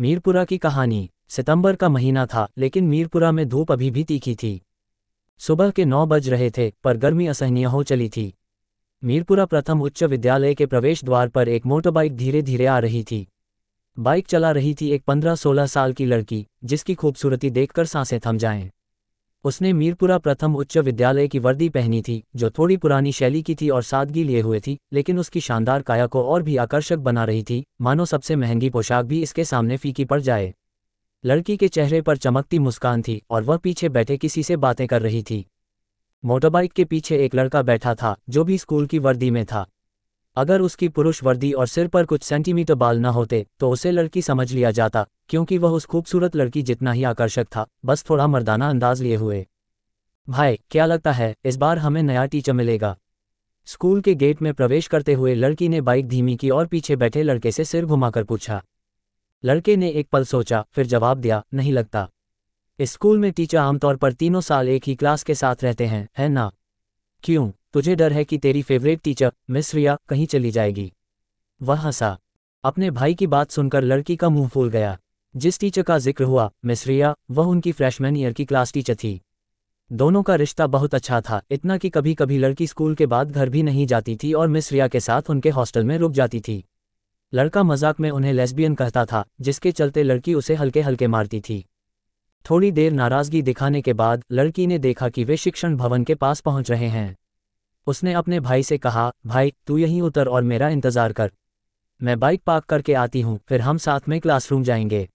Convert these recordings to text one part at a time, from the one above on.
मीरपुरा की कहानी सितंबर का महीना था, लेकिन मीरपुरा में धूप अभी भी तीखी थी। सुबह के नौ बज रहे थे, पर गर्मी असहनीय हो चली थी। मीरपुरा प्रथम उच्च विद्यालय के प्रवेश द्वार पर एक मोटरबाइक धीरे धीरे आ रही थी। बाइक चला रही थी एक पंद्रह सोलह साल की लड़की, जिसकी खूबसूरती देखकर साँसें थम जाएँ। उसने मीरपुरा प्रथम उच्च विद्यालय की वर्दी पहनी थी, जो थोड़ी पुरानी शैली की थी और सादगी लिए हुए थी, लेकिन उसकी शानदार काया को और भी आकर्षक बना रही थी। मानो सबसे महँगी पोशाक भी इसके सामने फीकी पड़ जाए। लड़की के चेहरे पर चमकती मुस्कान थी और वह पीछे बैठे किसी से बातें कर रही थी। मोटरबाइक के पीछे एक लड़का बैठा था, जो भी स्कूल की वर्दी में था। अगर उसकी पुरुष वर्दी और सिर पर कुछ सेंटीमीटर बाल न होते तो उसे लड़की समझ लिया जाता, क्योंकि वह उस खूबसूरत लड़की जितना ही आकर्षक था, बस थोड़ा मर्दाना अंदाज लिए हुए। भाई, क्या लगता है, इस बार हमें नया टीचर मिलेगा? स्कूल के गेट में प्रवेश करते हुए लड़की ने बाइक धीमी की और पीछे बैठे लड़के से सिर घुमाकर पूछा। लड़के ने एक पल सोचा, फिर जवाब दिया, नहीं लगता। इस स्कूल में टीचर आमतौर पर तीनों साल एक ही क्लास के साथ रहते हैं, है ना? क्यों? तुझे डर है कि तेरी फेवरेट टीचर मिस रिया कहीं चली जाएगी। वह हंसा। अपने भाई की बात सुनकर लड़की का मुँह फूल गया। जिस टीचर का ज़िक्र हुआ मिस रिया वह उनकी फ्रेशमैन ईयर की क्लास टीचर थी। दोनों का रिश्ता बहुत अच्छा था, इतना कि कभी कभी लड़की स्कूल के बाद घर भी नहीं जाती थी और मिस रिया के साथ उनके हॉस्टल में रुक जाती थी। लड़का मज़ाक में उन्हें लेस्बियन कहता था, जिसके चलते लड़की उसे हल्के हल्के मारती थी। थोड़ी देर नाराज़गी दिखाने के बाद, लड़की ने देखा कि वे शिक्षण भवन के पास पहुँच रहे हैं। उसने अपने भाई से कहा, भाई, तू यहीं उतर और मेरा इंतज़ार कर। मैं बाइक पार्क करके आती हूँ, फिर हम साथ में क्लासरूम जाएँगे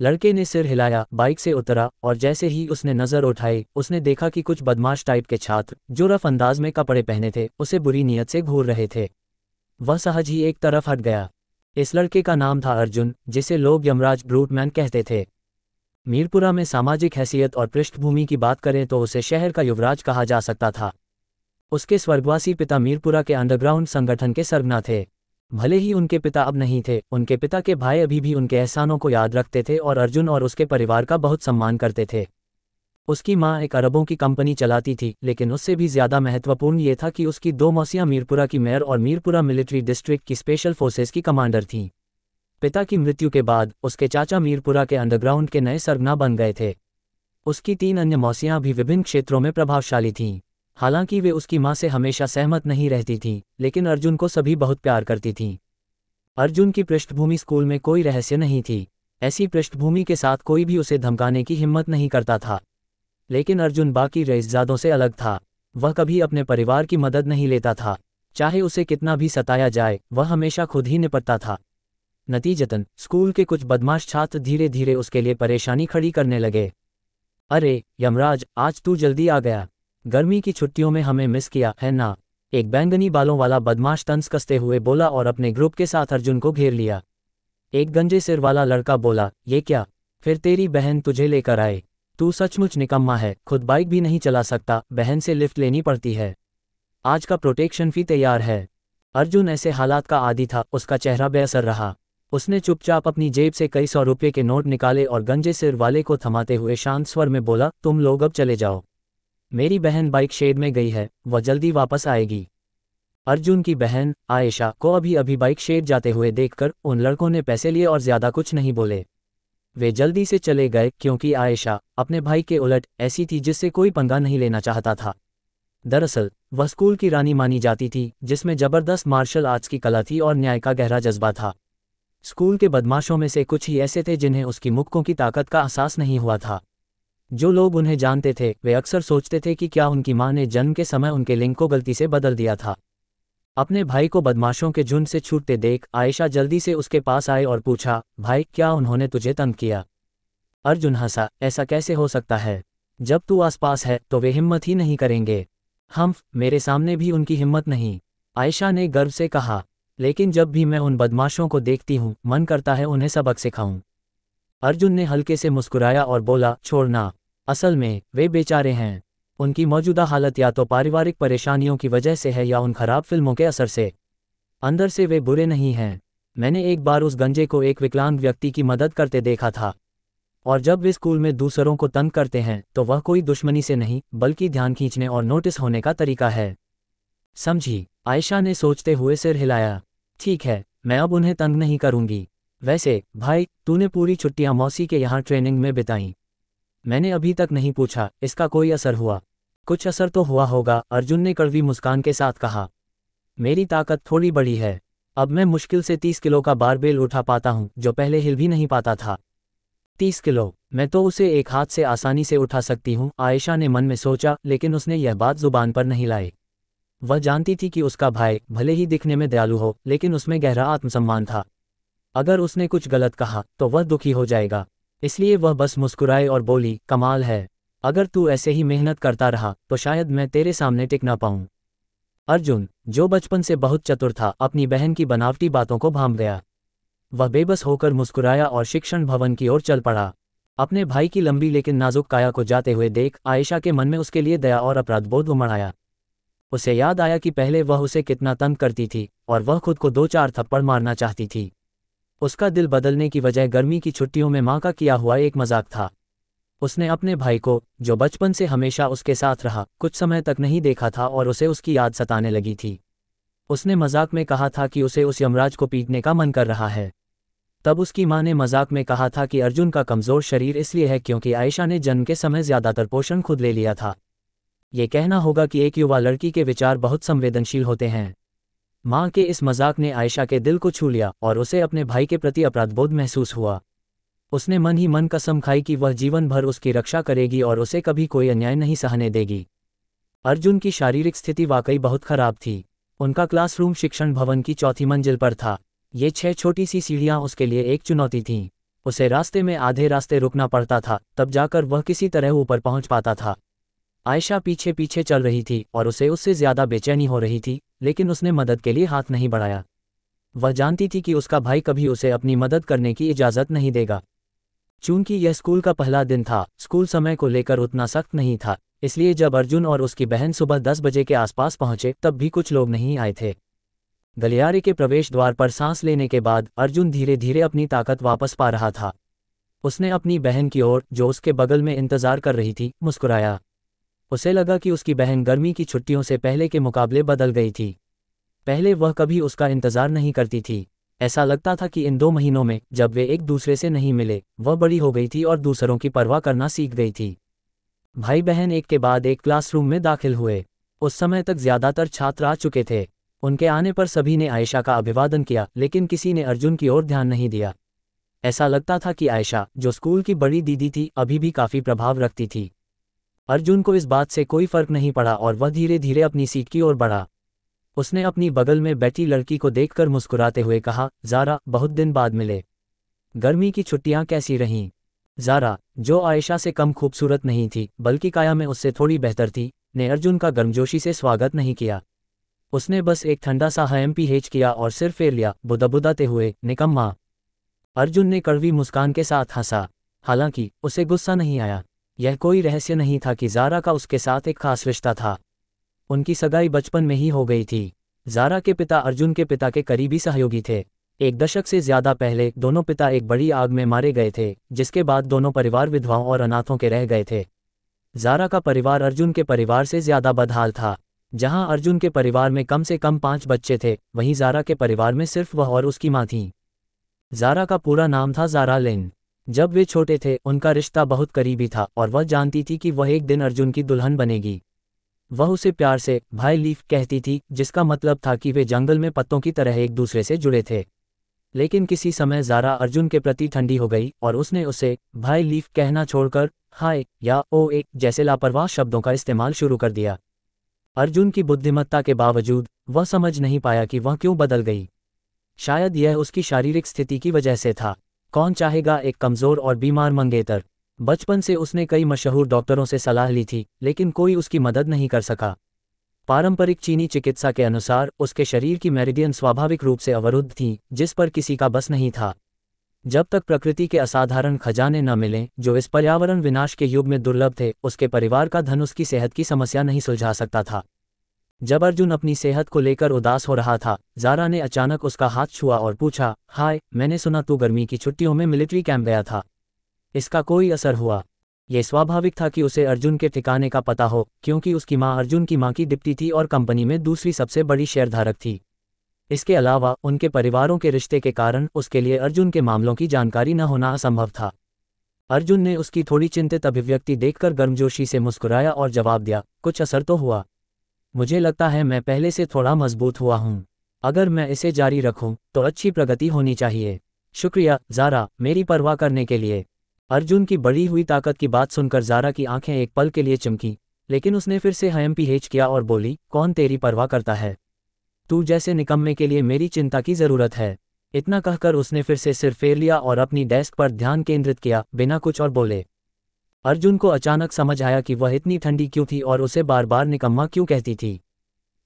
लड़के ने सिर हिलाया बाइक से उतरा और जैसे ही उसने नज़र उठाई, उसने देखा कि कुछ बदमाश टाइप के छात्र, जो रफ अंदाज में कपड़े पहने थे, उसे बुरी नीयत से घूर रहे थे। वह सहज ही एक तरफ़ हट गया। इस लड़के का नाम था अर्जुन, जिसे लोग यमराज ब्रूटमैन कहते थे। मीरपुरा में सामाजिक हैसियत और पृष्ठभूमि की बात करें तो उसे शहर का युवराज कहा जा सकता था। उसके स्वर्गवासी पिता मीरपुरा के अंडरग्राउंड संगठन के सरगना थे। भले ही उनके पिता अब नहीं थे, उनके पिता के भाई अभी भी उनके एहसानों को याद रखते थे और अर्जुन और उसके परिवार का बहुत सम्मान करते थे। उसकी माँ एक अरबों की कंपनी चलाती थी, लेकिन उससे भी ज़्यादा महत्वपूर्ण ये था कि उसकी दो मौसियाँ मीरपुरा की मेयर और मीरपुरा मिलिट्री डिस्ट्रिक्ट की स्पेशल फोर्सेस की कमांडर थीं। पिता की मृत्यु के बाद उसके चाचा मीरपुरा के अंडरग्राउंड के नए सरगना बन गए थे। उसकी तीन अन्य मौसियाँ भी विभिन्न क्षेत्रों में प्रभावशाली थीं। हालाँकि वे उसकी माँ से हमेशा सहमत नहीं रहती थीं, लेकिन अर्जुन को सभी बहुत प्यार करती थीं। अर्जुन की पृष्ठभूमि स्कूल में कोई रहस्य नहीं थी, ऐसी पृष्ठभूमि के साथ कोई भी उसे धमकाने की हिम्मत नहीं करता था। लेकिन अर्जुन बाकी रईसजादों से अलग था, वह कभी अपने परिवार की मदद नहीं लेता था, चाहे उसे कितना भी सताया जाए, वह हमेशा खुद ही निपटता था। नतीजतन, स्कूल के कुछ बदमाश छात्र धीरे धीरे उसके लिए परेशानी खड़ी करने लगे। अरे, यमराज, आज तू जल्दी आ गया। गर्मी की छुट्टियों में हमें मिस किया, है ना? एक बैंगनी बालों वाला बदमाश तंस कसते हुए बोला और अपने ग्रुप के साथ अर्जुन को घेर लिया। एक गंजे सिर वाला लड़का बोला, ये क्या? फिर तेरी बहन तुझे लेकर आए। तू सचमुच निकम्मा है, खुद बाइक भी नहीं चला सकता, बहन से लिफ्ट लेनी पड़ती है। आज का प्रोटेक्शन फ़ी तैयार है। अर्जुन ऐसे हालात का आदि था, उसका चेहरा बेअसर रहा। उसने चुपचाप अपनी जेब से कई सौ रुपये के नोट निकाले और गंजे सिर वाले को थमाते हुए शांत स्वर में बोला, तुम लोग अब चले जाओ। मेरी बहन बाइक शेड में गई है, वह जल्दी वापस आएगी। अर्जुन की बहन, आयशा, को अभी अभी बाइक शेड जाते हुए देखकर उन लड़कों ने पैसे लिए और ज़्यादा कुछ नहीं बोले। वे जल्दी से चले गए, क्योंकि आयशा, अपने भाई के उलट, ऐसी थी जिससे कोई पंगा नहीं लेना चाहता था। दरअसल, वह स्कूल की रानी मानी जाती थी, जिसमें ज़बरदस्त मार्शल आर्ट्स की कला थी और न्याय का गहरा जज्बा था। स्कूल के बदमाशों में से कुछ ही ऐसे थे जिन्हें उसकी मुक्कों की ताकत का एहसास नहीं हुआ था। जो लोग उन्हें जानते थे, वे अक्सर सोचते थे कि क्या उनकी माँ ने जन्म के समय उनके लिंग को गलती से बदल दिया था। अपने भाई को बदमाशों के झुंड से छूटते देख, आयशा जल्दी से उसके पास आए और पूछा, भाई, क्या उन्होंने तुझे तंग किया? अर्जुन हंसा, ऐसा कैसे हो सकता है? जब तू आसपास है तो वे हिम्मत ही नहीं करेंगे। हम, मेरे सामने भी उनकी हिम्मत नहीं। आयशा ने गर्व से कहा, लेकिन जब भी मैं उन बदमाशों को देखती हूँ, मन करता है उन्हें सबक सिखाऊं। अर्जुन ने हल्के से मुस्कुराया और बोला, छोड़ना। असल में, वे बेचारे हैं। उनकी मौजूदा हालत या तो पारिवारिक परेशानियों की वजह से है या उन खराब फ़िल्मों के असर से। अंदर से वे बुरे नहीं हैं। मैंने एक बार उस गंजे को एक विकलांग व्यक्ति की मदद करते देखा था। और जब वे स्कूल में दूसरों को तंग करते हैं तो वह कोई दुश्मनी से नहीं, बल्कि ध्यान खींचने और नोटिस होने का तरीका है। समझी, आयशा ने सोचते हुए सिर हिलाया। ठीक है, मैं अब उन्हें तंग नहीं करूँगी। वैसे, भाई, तूने पूरी छुट्टियाँ मौसी के यहाँ ट्रेनिंग में बिताई। मैंने अभी तक नहीं पूछा, इसका कोई असर हुआ। कुछ असर तो हुआ होगा, अर्जुन ने कड़वी मुस्कान के साथ कहा। मेरी ताकत थोड़ी बड़ी है। अब मैं मुश्किल से तीस किलो का बारबेल उठा पाता हूँ, जो पहले हिल भी नहीं पाता था। तीस किलो, मैं तो उसे एक हाथ से आसानी से उठा सकती हूँ, आयशा ने मन में सोचा, लेकिन उसने यह बात ज़ुबान पर नहीं लाई। वह जानती थी कि उसका भाई, भले ही दिखने में दयालु हो, लेकिन उसमें गहरा आत्मसम्मान था। अगर उसने कुछ गलत कहा तो वह दुखी हो जाएगा। इसलिए वह बस मुस्कुराए और बोली, कमाल है। अगर तू ऐसे ही मेहनत करता रहा तो शायद मैं तेरे सामने टिक ना पाऊँ अर्जुन, जो बचपन से बहुत चतुर था, अपनी बहन की बनावटी बातों को भाम गया। वह बेबस होकर मुस्कुराया और शिक्षण भवन की ओर चल पड़ा। अपने भाई की लंबी लेकिन नाजुक काया को जाते हुए देख, आयशा के मन में उसके लिए दया और अपराधबोध उमड़ आया। उसे याद आया कि पहले वह उसे कितना तंग करती थी, और वह खुद को दो चार थप्पड़ मारना चाहती थी। उसका दिल बदलने की वजह गर्मी की छुट्टियों में माँ का किया हुआ एक मज़ाक था। उसने अपने भाई को, जो बचपन से हमेशा उसके साथ रहा, कुछ समय तक नहीं देखा था और उसे उसकी याद सताने लगी थी। उसने मज़ाक में कहा था कि उसे उस यमराज को पीटने का मन कर रहा है। तब उसकी माँ ने मज़ाक में कहा था कि अर्जुन का कमज़ोर शरीर इसलिए है क्योंकि आयशा ने जन्म के समय ज़्यादातर पोषण खुद ले लिया था। ये कहना होगा कि एक युवा लड़की के विचार बहुत संवेदनशील होते हैं। माँ के इस मज़ाक ने आयशा के दिल को छू लिया और उसे अपने भाई के प्रति अपराधबोध महसूस हुआ। उसने मन ही मन कसम खाई कि वह जीवन भर उसकी रक्षा करेगी और उसे कभी कोई अन्याय नहीं सहने देगी। अर्जुन की शारीरिक स्थिति वाकई बहुत खराब थी। उनका क्लासरूम शिक्षण भवन की चौथी मंजिल पर था। ये छह छोटी सी सीढ़ियाँ उसके लिए एक चुनौती थीं। उसे रास्ते में आधे रास्ते रुकना पड़ता था, तब जाकर वह किसी तरह ऊपर पहुँच पाता था। आयशा पीछे पीछे चल रही थी और उसे उससे ज़्यादा बेचैनी हो रही थी, लेकिन उसने मदद के लिए हाथ नहीं बढ़ाया। वह जानती थी कि उसका भाई कभी उसे अपनी मदद करने की इजाज़त नहीं देगा। चूँकि यह स्कूल का पहला दिन था, स्कूल समय को लेकर उतना सख्त नहीं था, इसलिए जब अर्जुन और उसकी बहन सुबह दस बजे के आसपास पहुँचे, तब भी कुछ लोग नहीं आए थे। गलियारे के प्रवेश द्वार पर सांस लेने के बाद अर्जुन धीरे धीरे अपनी ताकत वापस पा रहा था। उसने अपनी बहन की ओर, जो उसके बगल में इंतज़ार कर रही थी, मुस्कुराया। उसे लगा कि उसकी बहन गर्मी की छुट्टियों से पहले के मुकाबले बदल गई थी। पहले वह कभी उसका इंतज़ार नहीं करती थी। ऐसा लगता था कि इन दो महीनों में, जब वे एक दूसरे से नहीं मिले, वह बड़ी हो गई थी और दूसरों की परवाह करना सीख गई थी। भाई बहन एक के बाद एक क्लासरूम में दाखिल हुए। उस समय तक ज़्यादातर छात्र आ चुके थे। उनके आने पर सभी ने आयशा का अभिवादन किया, लेकिन किसी ने अर्जुन की ओर ध्यान नहीं दिया। ऐसा लगता था कि आयशा, जो स्कूल की बड़ी दीदी थी, अभी भी काफ़ी प्रभाव रखती थी। अर्जुन को इस बात से कोई फ़र्क नहीं पड़ा और वह धीरे धीरे अपनी सीट की ओर बढ़ा। उसने अपनी बगल में बैठी लड़की को देखकर मुस्कुराते हुए कहा, जारा, बहुत दिन बाद मिले। गर्मी की छुट्टियाँ कैसी रहीं? जारा, जो आयशा से कम खूबसूरत नहीं थी, बल्कि काया में उससे थोड़ी बेहतर थी, ने अर्जुन का गर्मजोशी से स्वागत नहीं किया। उसने बस एक ठंडा सा हयम हेच किया और सिर फेर लिया, बुदबुदाते हुए निकम्मा अर्जुन ने कड़वी मुस्कान के साथ हंसा। हालाँकि, उसे गुस्सा नहीं आया। यह कोई रहस्य नहीं था कि जारा का उसके साथ एक खास रिश्ता था। उनकी सगाई बचपन में ही हो गई थी। जारा के पिता अर्जुन के पिता के करीबी सहयोगी थे। एक दशक से ज़्यादा पहले दोनों पिता एक बड़ी आग में मारे गए थे, जिसके बाद दोनों परिवार विधवाओं और अनाथों के रह गए थे। जारा का परिवार अर्जुन के परिवार से ज़्यादा बदहाल था। जहाँ अर्जुन के परिवार में कम से कम पाँच बच्चे थे, वहीं जारा के परिवार में सिर्फ़ वह और उसकी माँ थीं। जारा का पूरा नाम था जारा लेन। जब वे छोटे थे, उनका रिश्ता बहुत करीबी था और वह जानती थी कि वह एक दिन अर्जुन की दुल्हन बनेगी। वह उसे प्यार से, भाई लीफ कहती थी, जिसका मतलब था कि वे जंगल में पत्तों की तरह एक दूसरे से जुड़े थे। लेकिन किसी समय जारा अर्जुन के प्रति ठंडी हो गई और उसने उसे, भाई लीफ कहना छोड़कर, हाय या ओ एक जैसे लापरवाह शब्दों का इस्तेमाल शुरू कर दिया। अर्जुन की बुद्धिमत्ता के बावजूद, वह समझ नहीं पाया कि वह क्यों बदल गई। शायद यह उसकी शारीरिक स्थिति की वजह से था। कौन चाहेगा एक कमज़ोर और बीमार मंगेतर? बचपन से उसने कई मशहूर डॉक्टरों से सलाह ली थी, लेकिन कोई उसकी मदद नहीं कर सका। पारंपरिक चीनी चिकित्सा के अनुसार, उसके शरीर की मेरिडियन स्वाभाविक रूप से अवरुद्ध थी, जिस पर किसी का बस नहीं था। जब तक प्रकृति के असाधारण खजाने न मिलें, जो इस पर्यावरण विनाश के युग में दुर्लभ थे, उसके परिवार का धन उसकी सेहत की समस्या नहीं सुलझा सकता था। जब अर्जुन अपनी सेहत को लेकर उदास हो रहा था, जारा ने अचानक उसका हाथ छुआ और पूछा, हाय, मैंने सुना तू गर्मी की छुट्टियों में मिलिट्री कैंप गया था। इसका कोई असर हुआ? ये स्वाभाविक था कि उसे अर्जुन के ठिकाने का पता हो, क्योंकि उसकी माँ अर्जुन की माँ की डिप्टी थी और कंपनी में दूसरी सबसे बड़ी शेयरधारक थी। इसके अलावा, उनके परिवारों के रिश्ते के कारण उसके लिए अर्जुन के मामलों की जानकारी न होना असंभव था। अर्जुन ने उसकी थोड़ी चिंतित अभिव्यक्ति देखकर गर्मजोशी से मुस्कुराया और जवाब दिया, कुछ असर तो हुआ। मुझे लगता है मैं पहले से थोड़ा मज़बूत हुआ हूँ। अगर मैं इसे जारी रखूँ तो अच्छी प्रगति होनी चाहिए। शुक्रिया, जारा, मेरी परवाह करने के लिए। अर्जुन की बढ़ी हुई ताकत की बात सुनकर जारा की आँखें एक पल के लिए चमकी, लेकिन उसने फिर से हयम हेच किया और बोली, कौन तेरी परवाह करता है? तू जैसे निकम्मे के लिए मेरी चिंता की ज़रूरत है। इतना कहकर उसने फिर से सिर फेर लिया और अपनी डेस्क पर ध्यान केंद्रित किया, बिना कुछ और बोले। अर्जुन को अचानक समझ आया कि वह इतनी ठंडी क्यों थी और उसे बार बार निकम्मा क्यों कहती थी।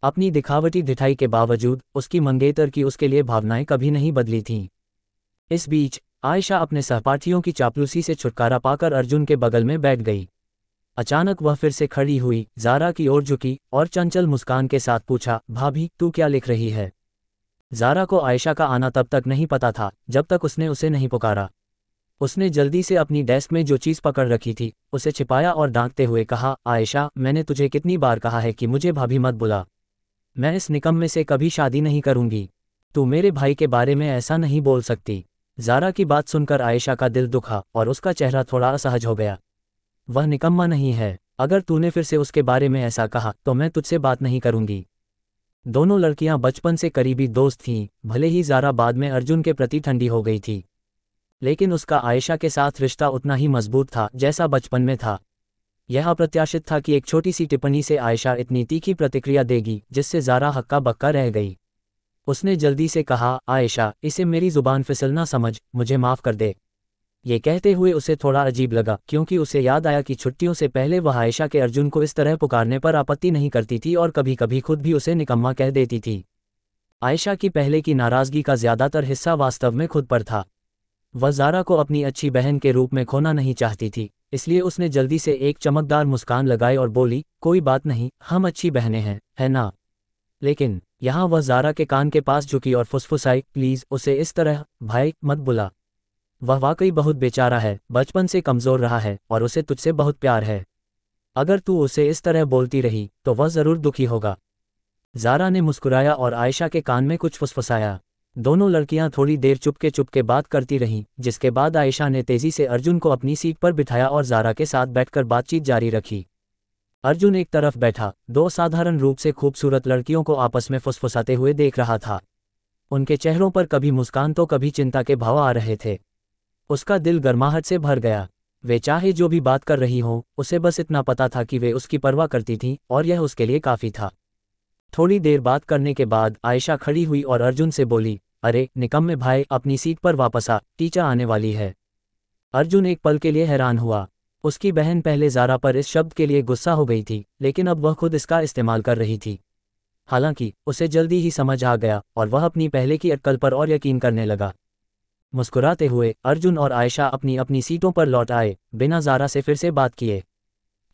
अपनी दिखावटी दिठाई के बावजूद उसकी मंगेतर की उसके लिए भावनाएँ कभी नहीं बदली थीं। इस बीच, आयशा अपने सहपाठियों की चापलूसी से छुटकारा पाकर अर्जुन के बगल में बैठ गई। अचानक वह फिर से खड़ी हुई, जारा की ओर झुकी और चंचल मुस्कान के साथ पूछा, भाभी, तू क्या लिख रही है? जारा को आयशा का आना तब तक नहीं पता था, जब तक उसने उसे नहीं पुकारा। उसने जल्दी से अपनी डेस्क में जो चीज़ पकड़ रखी थी, उसे छिपाया और डांटते हुए कहा, आयशा, मैंने तुझे कितनी बार कहा है कि मुझे भाभी मत बुला। मैं इस निकम्मे से कभी शादी नहीं करूँगी। तू मेरे भाई के बारे में ऐसा नहीं बोल सकती जारा की बात सुनकर आयशा का दिल दुखा और उसका चेहरा थोड़ा असहज हो गया। वह निकम्मा नहीं है। अगर तूने फिर से उसके बारे में ऐसा कहा तो मैं तुझसे बात नहीं करूँगी। दोनों लड़कियाँ बचपन से करीबी दोस्त थीं। भले ही जारा बाद में अर्जुन के प्रति ठंडी हो गई थी। लेकिन उसका आयशा के साथ रिश्ता उतना ही मज़बूत था, जैसा बचपन में था। यह अप्रत्याशित था कि एक छोटी सी टिप्पणी से आयशा इतनी तीखी प्रतिक्रिया देगी, जिससे जारा हक्का बक्का रह गई। उसने जल्दी से कहा, आयशा, इसे मेरी ज़ुबान फिसलना समझ, मुझे माफ़ कर दे। ये कहते हुए उसे थोड़ा अजीब लगा, क्योंकि उसे याद आया कि छुट्टियों से पहले वह आयशा के अर्जुन को इस तरह पुकारने पर आपत्ति नहीं करती थी और कभी कभी खुद भी उसे निकम्मा कह देती थी। आयशा की पहले की नाराज़गी का ज़्यादातर हिस्सा वास्तव में खुद पर था। वह जारा को अपनी अच्छी बहन के रूप में खोना नहीं चाहती थी, इसलिए उसने जल्दी से एक चमकदार मुस्कान लगाई और बोली, कोई बात नहीं, हम अच्छी बहनें हैं, है ना? लेकिन, यहाँ वह जारा के कान के पास झुकी और फुसफुसाई, प्लीज़, उसे इस तरह, भाई, मत बुला। वह वाकई बहुत बेचारा है, बचपन से कमज़ोर रहा है, और उसे तुझसे बहुत प्यार है। अगर तू उसे इस तरह बोलती रही तो वह ज़रूर दुखी होगा। जारा ने मुस्कुराया और आयशा के कान में कुछ फुसफुसाया। दोनों लड़कियाँ थोड़ी देर चुपके चुपके बात करती रहीं, जिसके बाद आयशा ने तेज़ी से अर्जुन को अपनी सीट पर बिठाया और जारा के साथ बैठकर बातचीत जारी रखी। अर्जुन एक तरफ़ बैठा, दो साधारण रूप से खूबसूरत लड़कियों को आपस में फुसफुसाते हुए देख रहा था। उनके चेहरों पर कभी मुस्कान तो कभी चिंता के भाव आ रहे थे। उसका दिल गर्माहट से भर गया। वे चाहे जो भी बात कर रही हों, उसे बस इतना पता था कि वे उसकी परवाह करती थीं और यह उसके लिए काफ़ी था। थोड़ी देर बात करने के बाद आयशा खड़ी हुई और अर्जुन से बोली अरे निकम्मे भाई, अपनी सीट पर वापस आ टीचर आने वाली है। अर्जुन एक पल के लिए हैरान हुआ। उसकी बहन पहले जारा पर इस शब्द के लिए गुस्सा हो गई थी, लेकिन अब वह खुद इसका इस्तेमाल कर रही थी। हालाँकि, उसे जल्दी ही समझ आ गया, और वह अपनी पहले की अटकल पर और यकीन करने लगा। मुस्कुराते हुए, अर्जुन और आयशा अपनी अपनी सीटों पर लौट आए, बिना जारा से फिर से बात किए।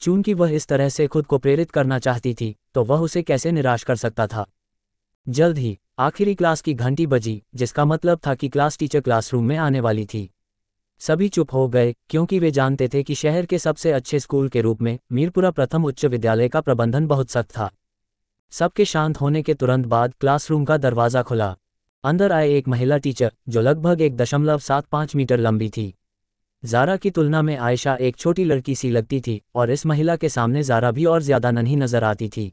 चूँकि वह इस तरह से खुद को प्रेरित करना चाहती थी तो वह उसे कैसे निराश कर सकता था? जल्द ही आखिरी क्लास की घंटी बजी, जिसका मतलब था कि क्लास टीचर क्लासरूम में आने वाली थी। सभी चुप हो गए, क्योंकि वे जानते थे कि शहर के सबसे अच्छे स्कूल के रूप में मीरपुरा प्रथम उच्च विद्यालय का प्रबंधन बहुत सख्त था। सबके शांत होने के तुरंत बाद क्लासरूम का दरवाज़ा खुला। अंदर आए एक महिला टीचर, जो लगभग एक दशमलव सात पाँच मीटर लंबी थी। जारा की तुलना में आयशा एक छोटी लड़की सी लगती थी, और इस महिला के सामने जारा भी और ज़्यादा नन्ही नज़र आती थी।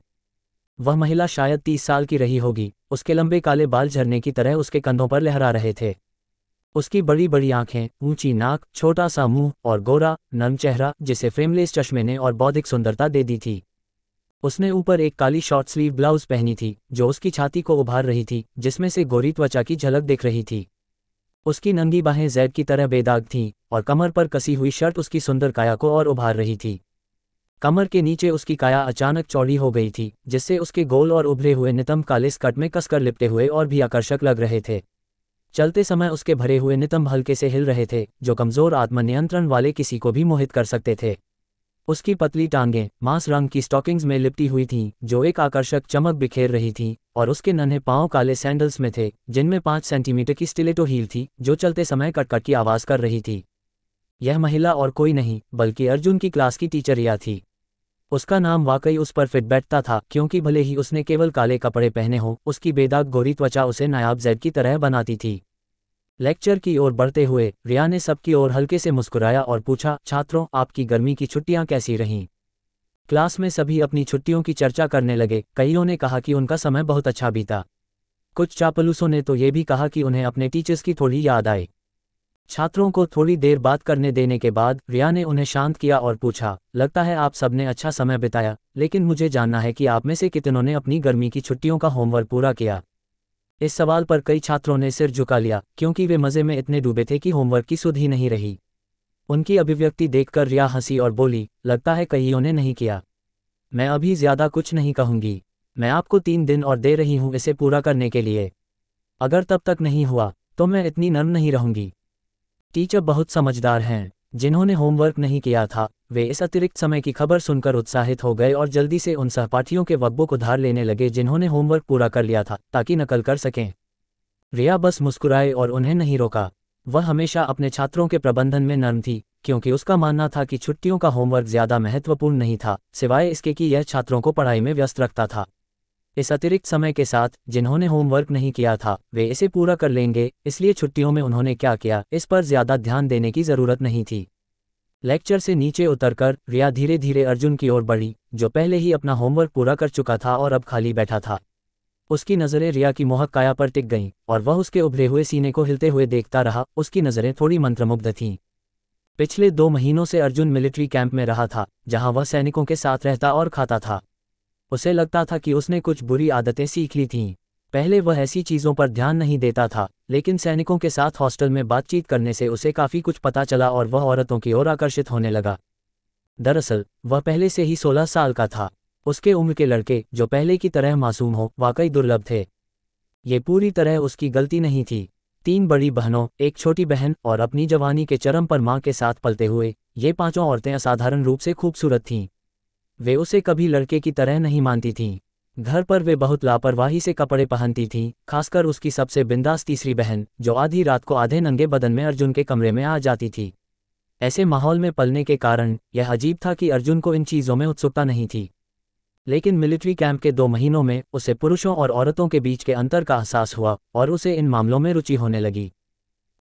वह महिला शायद तीस साल की रही होगी। उसके लंबे काले बाल झरने की तरह उसके कंधों पर लहरा रहे थे। उसकी बड़ी बड़ी आँखें, ऊँची नाक, छोटा सा मुँह और गोरा, नर्म चेहरा, जिसे फ्रेमलेस चश्मे ने और बौद्धिक सुंदरता दे दी थी। उसने ऊपर एक काली शॉर्ट स्लीव ब्लाउज पहनी थी, जो उसकी छाती को उभार रही थी, जिसमें से गोरी त्वचा की झलक दिख रही थी। उसकी नंगी बाहें जैद की तरह बेदाग थीं और कमर पर कसी हुई शर्ट उसकी सुंदर काया को और उभार रही थी। कमर के नीचे उसकी काया अचानक चौड़ी हो गई थी, जिससे उसके गोल और उभरे हुए नितम काले स्कर्ट में कसकर लिपटे हुए और भी आकर्षक लग रहे थे। चलते समय उसके भरे हुए नितम हल्के से हिल रहे थे, जो कमज़ोर आत्मनियंत्रण वाले किसी को भी मोहित कर सकते थे। उसकी पतली टांगें, मांस रंग की स्टॉकिंग्स में लिपटी हुई थीं, जो एक आकर्षक चमक बिखेर रही थीं, और उसके नन्हे पाँव काले सैंडल्स में थे, जिनमें पाँच सेंटीमीटर की स्टिलेटो हील थी, जो चलते समय कटकट की आवाज़ कर रही थी। यह महिला और कोई नहीं, बल्कि अर्जुन की क्लास की टीचर रिया थी। उसका नाम वाकई उस पर फिट बैठता था, क्योंकि भले ही उसने केवल काले कपड़े पहने हों, उसकी बेदाग गोरी त्वचा उसे नायाब जैद की तरह बनाती थी। लेक्चर की ओर बढ़ते हुए, रिया ने सबकी ओर हल्के से मुस्कुराया और पूछा, छात्रों, आपकी गर्मी की छुट्टियाँ कैसी रहीं? क्लास में सभी अपनी छुट्टियों की चर्चा करने लगे, कईयों ने कहा कि उनका समय बहुत अच्छा बीता। कुछ चापलूसों ने तो ये भी कहा कि उन्हें अपने टीचर्स की थोड़ी याद आए। छात्रों को थोड़ी देर बात करने देने के बाद रिया ने उन्हें शांत किया और पूछा, लगता है आप सबने अच्छा समय बिताया, लेकिन मुझे जानना है कि आप में से कितनों ने अपनी गर्मी की छुट्टियों का होमवर्क पूरा किया? इस सवाल पर कई छात्रों ने सिर झुका लिया, क्योंकि वे मज़े में इतने डूबे थे कि होमवर्क की सुध ही नहीं रही। उनकी अभिव्यक्ति देखकर रिया हँसी और बोली, लगता है कईयों ने नहीं किया। मैं अभी ज़्यादा कुछ नहीं कहूँगी। मैं आपको तीन दिन और दे रही हूँ इसे पूरा करने के लिए। अगर तब तक नहीं हुआ तो मैं इतनी नर्म नहीं रहूँगी। टीचर बहुत समझदार हैं, जिन्होंने होमवर्क नहीं किया था। वे इस अतिरिक्त समय की खबर सुनकर उत्साहित हो गए और जल्दी से उन सहपाठियों के वकबों को धार लेने लगे जिन्होंने होमवर्क पूरा कर लिया था, ताकि नकल कर सकें। रिया बस मुस्कुराए और उन्हें नहीं रोका। वह हमेशा अपने छात्रों के प्रबंधन में नर्म थी, क्योंकि उसका मानना था कि छुट्टियों का होमवर्क ज़्यादा महत्वपूर्ण नहीं था, सिवाय इसके कि यह छात्रों को पढ़ाई में व्यस्त रखता था। इस अतिरिक्त समय के साथ, जिन्होंने होमवर्क नहीं किया था, वे इसे पूरा कर लेंगे, इसलिए छुट्टियों में उन्होंने क्या किया, इस पर ज़्यादा ध्यान देने की ज़रूरत नहीं थी। लेक्चर से नीचे उतरकर, रिया धीरे धीरे अर्जुन की ओर बढ़ी, जो पहले ही अपना होमवर्क पूरा कर चुका था और अब खाली बैठा था। उसकी नज़रें रिया की मोहक काया पर टिक गईं, और वह उसके उभरे हुए सीने को हिलते हुए देखता रहा, उसकी नज़रें थोड़ी मंत्रमुग्ध थीं। पिछले दो महीनों से अर्जुन मिलिट्री कैंप में रहा था, जहाँ वह सैनिकों के साथ रहता और खाता था। उसे लगता था कि उसने कुछ बुरी आदतें सीख ली थीं। पहले वह ऐसी चीज़ों पर ध्यान नहीं देता था, लेकिन सैनिकों के साथ हॉस्टल में बातचीत करने से उसे काफ़ी कुछ पता चला और वह औरतों की ओर आकर्षित होने लगा। दरअसल, वह पहले से ही सोलह साल का था। उसके उम्र के लड़के, जो पहले की तरह मासूम हो, वाकई दुर्लभ थे। ये पूरी तरह उसकी गलती नहीं थी। तीन बड़ी बहनों, एक छोटी बहन और अपनी जवानी के चरम पर माँ के साथ पलते हुए, ये पाँचों औरतें असाधारण रूप से खूबसूरत थीं। वे उसे कभी लड़के की तरह नहीं मानती थीं। घर पर वे बहुत लापरवाही से कपड़े पहनती थीं, खासकर उसकी सबसे बिंदास तीसरी बहन, जो आधी रात को आधे नंगे बदन में अर्जुन के कमरे में आ जाती थी। ऐसे माहौल में पलने के कारण, यह अजीब था कि अर्जुन को इन चीज़ों में उत्सुकता नहीं थी। लेकिन मिलिट्री कैंप के दो महीनों में उसे पुरुषों और औरतों के बीच के अंतर का एहसास हुआ, और उसे इन मामलों में रुचि होने लगी।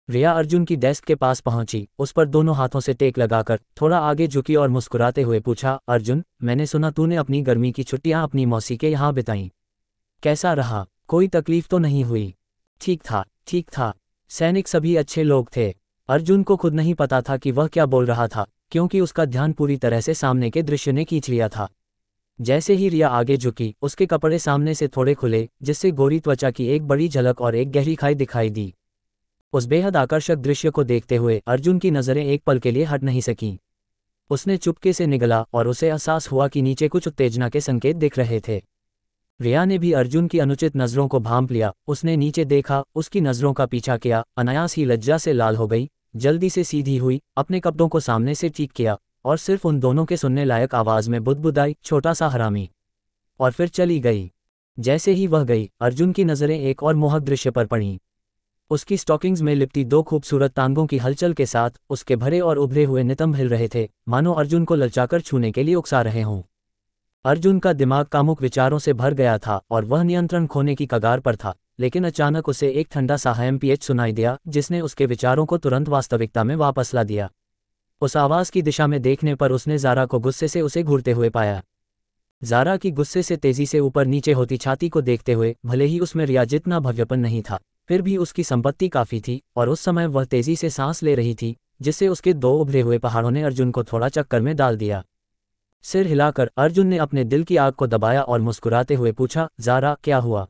रिया अर्जुन की डेस्क के पास पहुँची, उस पर दोनों हाथों से टेक लगाकर, थोड़ा आगे झुकी और मुस्कुराते हुए पूछा, अर्जुन, मैंने सुना तूने अपनी गर्मी की छुट्टियाँ अपनी मौसी के यहाँ बिताई। कैसा रहा? कोई तकलीफ़ तो नहीं हुई? ठीक था ठीक था। सैनिक सभी अच्छे लोग थे। अर्जुन को खुद नहीं पता था कि वह क्या बोल रहा था, क्योंकि उसका ध्यान पूरी तरह से सामने के दृश्य ने खींच लिया था। जैसे ही रिया आगे झुकी, उसके कपड़े सामने से थोड़े खुले, जिससे गोरी त्वचा की एक बड़ी झलक और एक गहरी खाई दिखाई दी। उस बेहद आकर्षक दृश्य को देखते हुए अर्जुन की नज़रें एक पल के लिए हट नहीं सकीं। उसने चुपके से निगला और उसे एहसास हुआ कि नीचे कुछ उत्तेजना के संकेत दिख रहे थे। रिया ने भी अर्जुन की अनुचित नज़रों को भांप लिया। उसने नीचे देखा, उसकी नज़रों का पीछा किया, अनायास ही लज्जा से लाल हो गई, जल्दी से सीधी हुई, अपने कपड़ों को सामने से ठीक किया, और सिर्फ़ उन दोनों के सुनने लायक आवाज़ में बुदबुदाई, छोटा सा हरामी, और फिर चली गई। जैसे ही वह गई, अर्जुन की नज़रें एक और मोहक दृश्य पर पड़ीं। उसकी स्टॉकिंग्स में लिपटी दो खूबसूरत तांगों की हलचल के साथ उसके भरे और उभरे हुए नितंब हिल रहे थे। मानो अर्जुन को ललचाकर छूने के लिए उकसा रहे हों। अर्जुन का दिमाग कामुक विचारों से भर गया था और वह नियंत्रण खोने की कगार पर था, लेकिन अचानक उसे एक ठंडा सा पीएच सुनाई दिया, जिसने उसके विचारों को तुरंत वास्तविकता में वापस ला दिया। उस आवाज़ की दिशा में देखने पर उसने जारा को गुस्से से उसे घूरते हुए पाया। जारा की गुस्से से तेज़ी से ऊपर नीचे होती छाती को देखते हुए, भले ही उसमें रिया जितना भव्यपन नहीं था। फिर भी उसकी संपत्ति काफ़ी थी और उस समय वह तेज़ी से सांस ले रही थी, जिससे उसके दो उभरे हुए पहाड़ों ने अर्जुन को थोड़ा चक्कर में डाल दिया। सिर हिलाकर अर्जुन ने अपने दिल की आग को दबाया और मुस्कुराते हुए पूछा, जारा, क्या हुआ?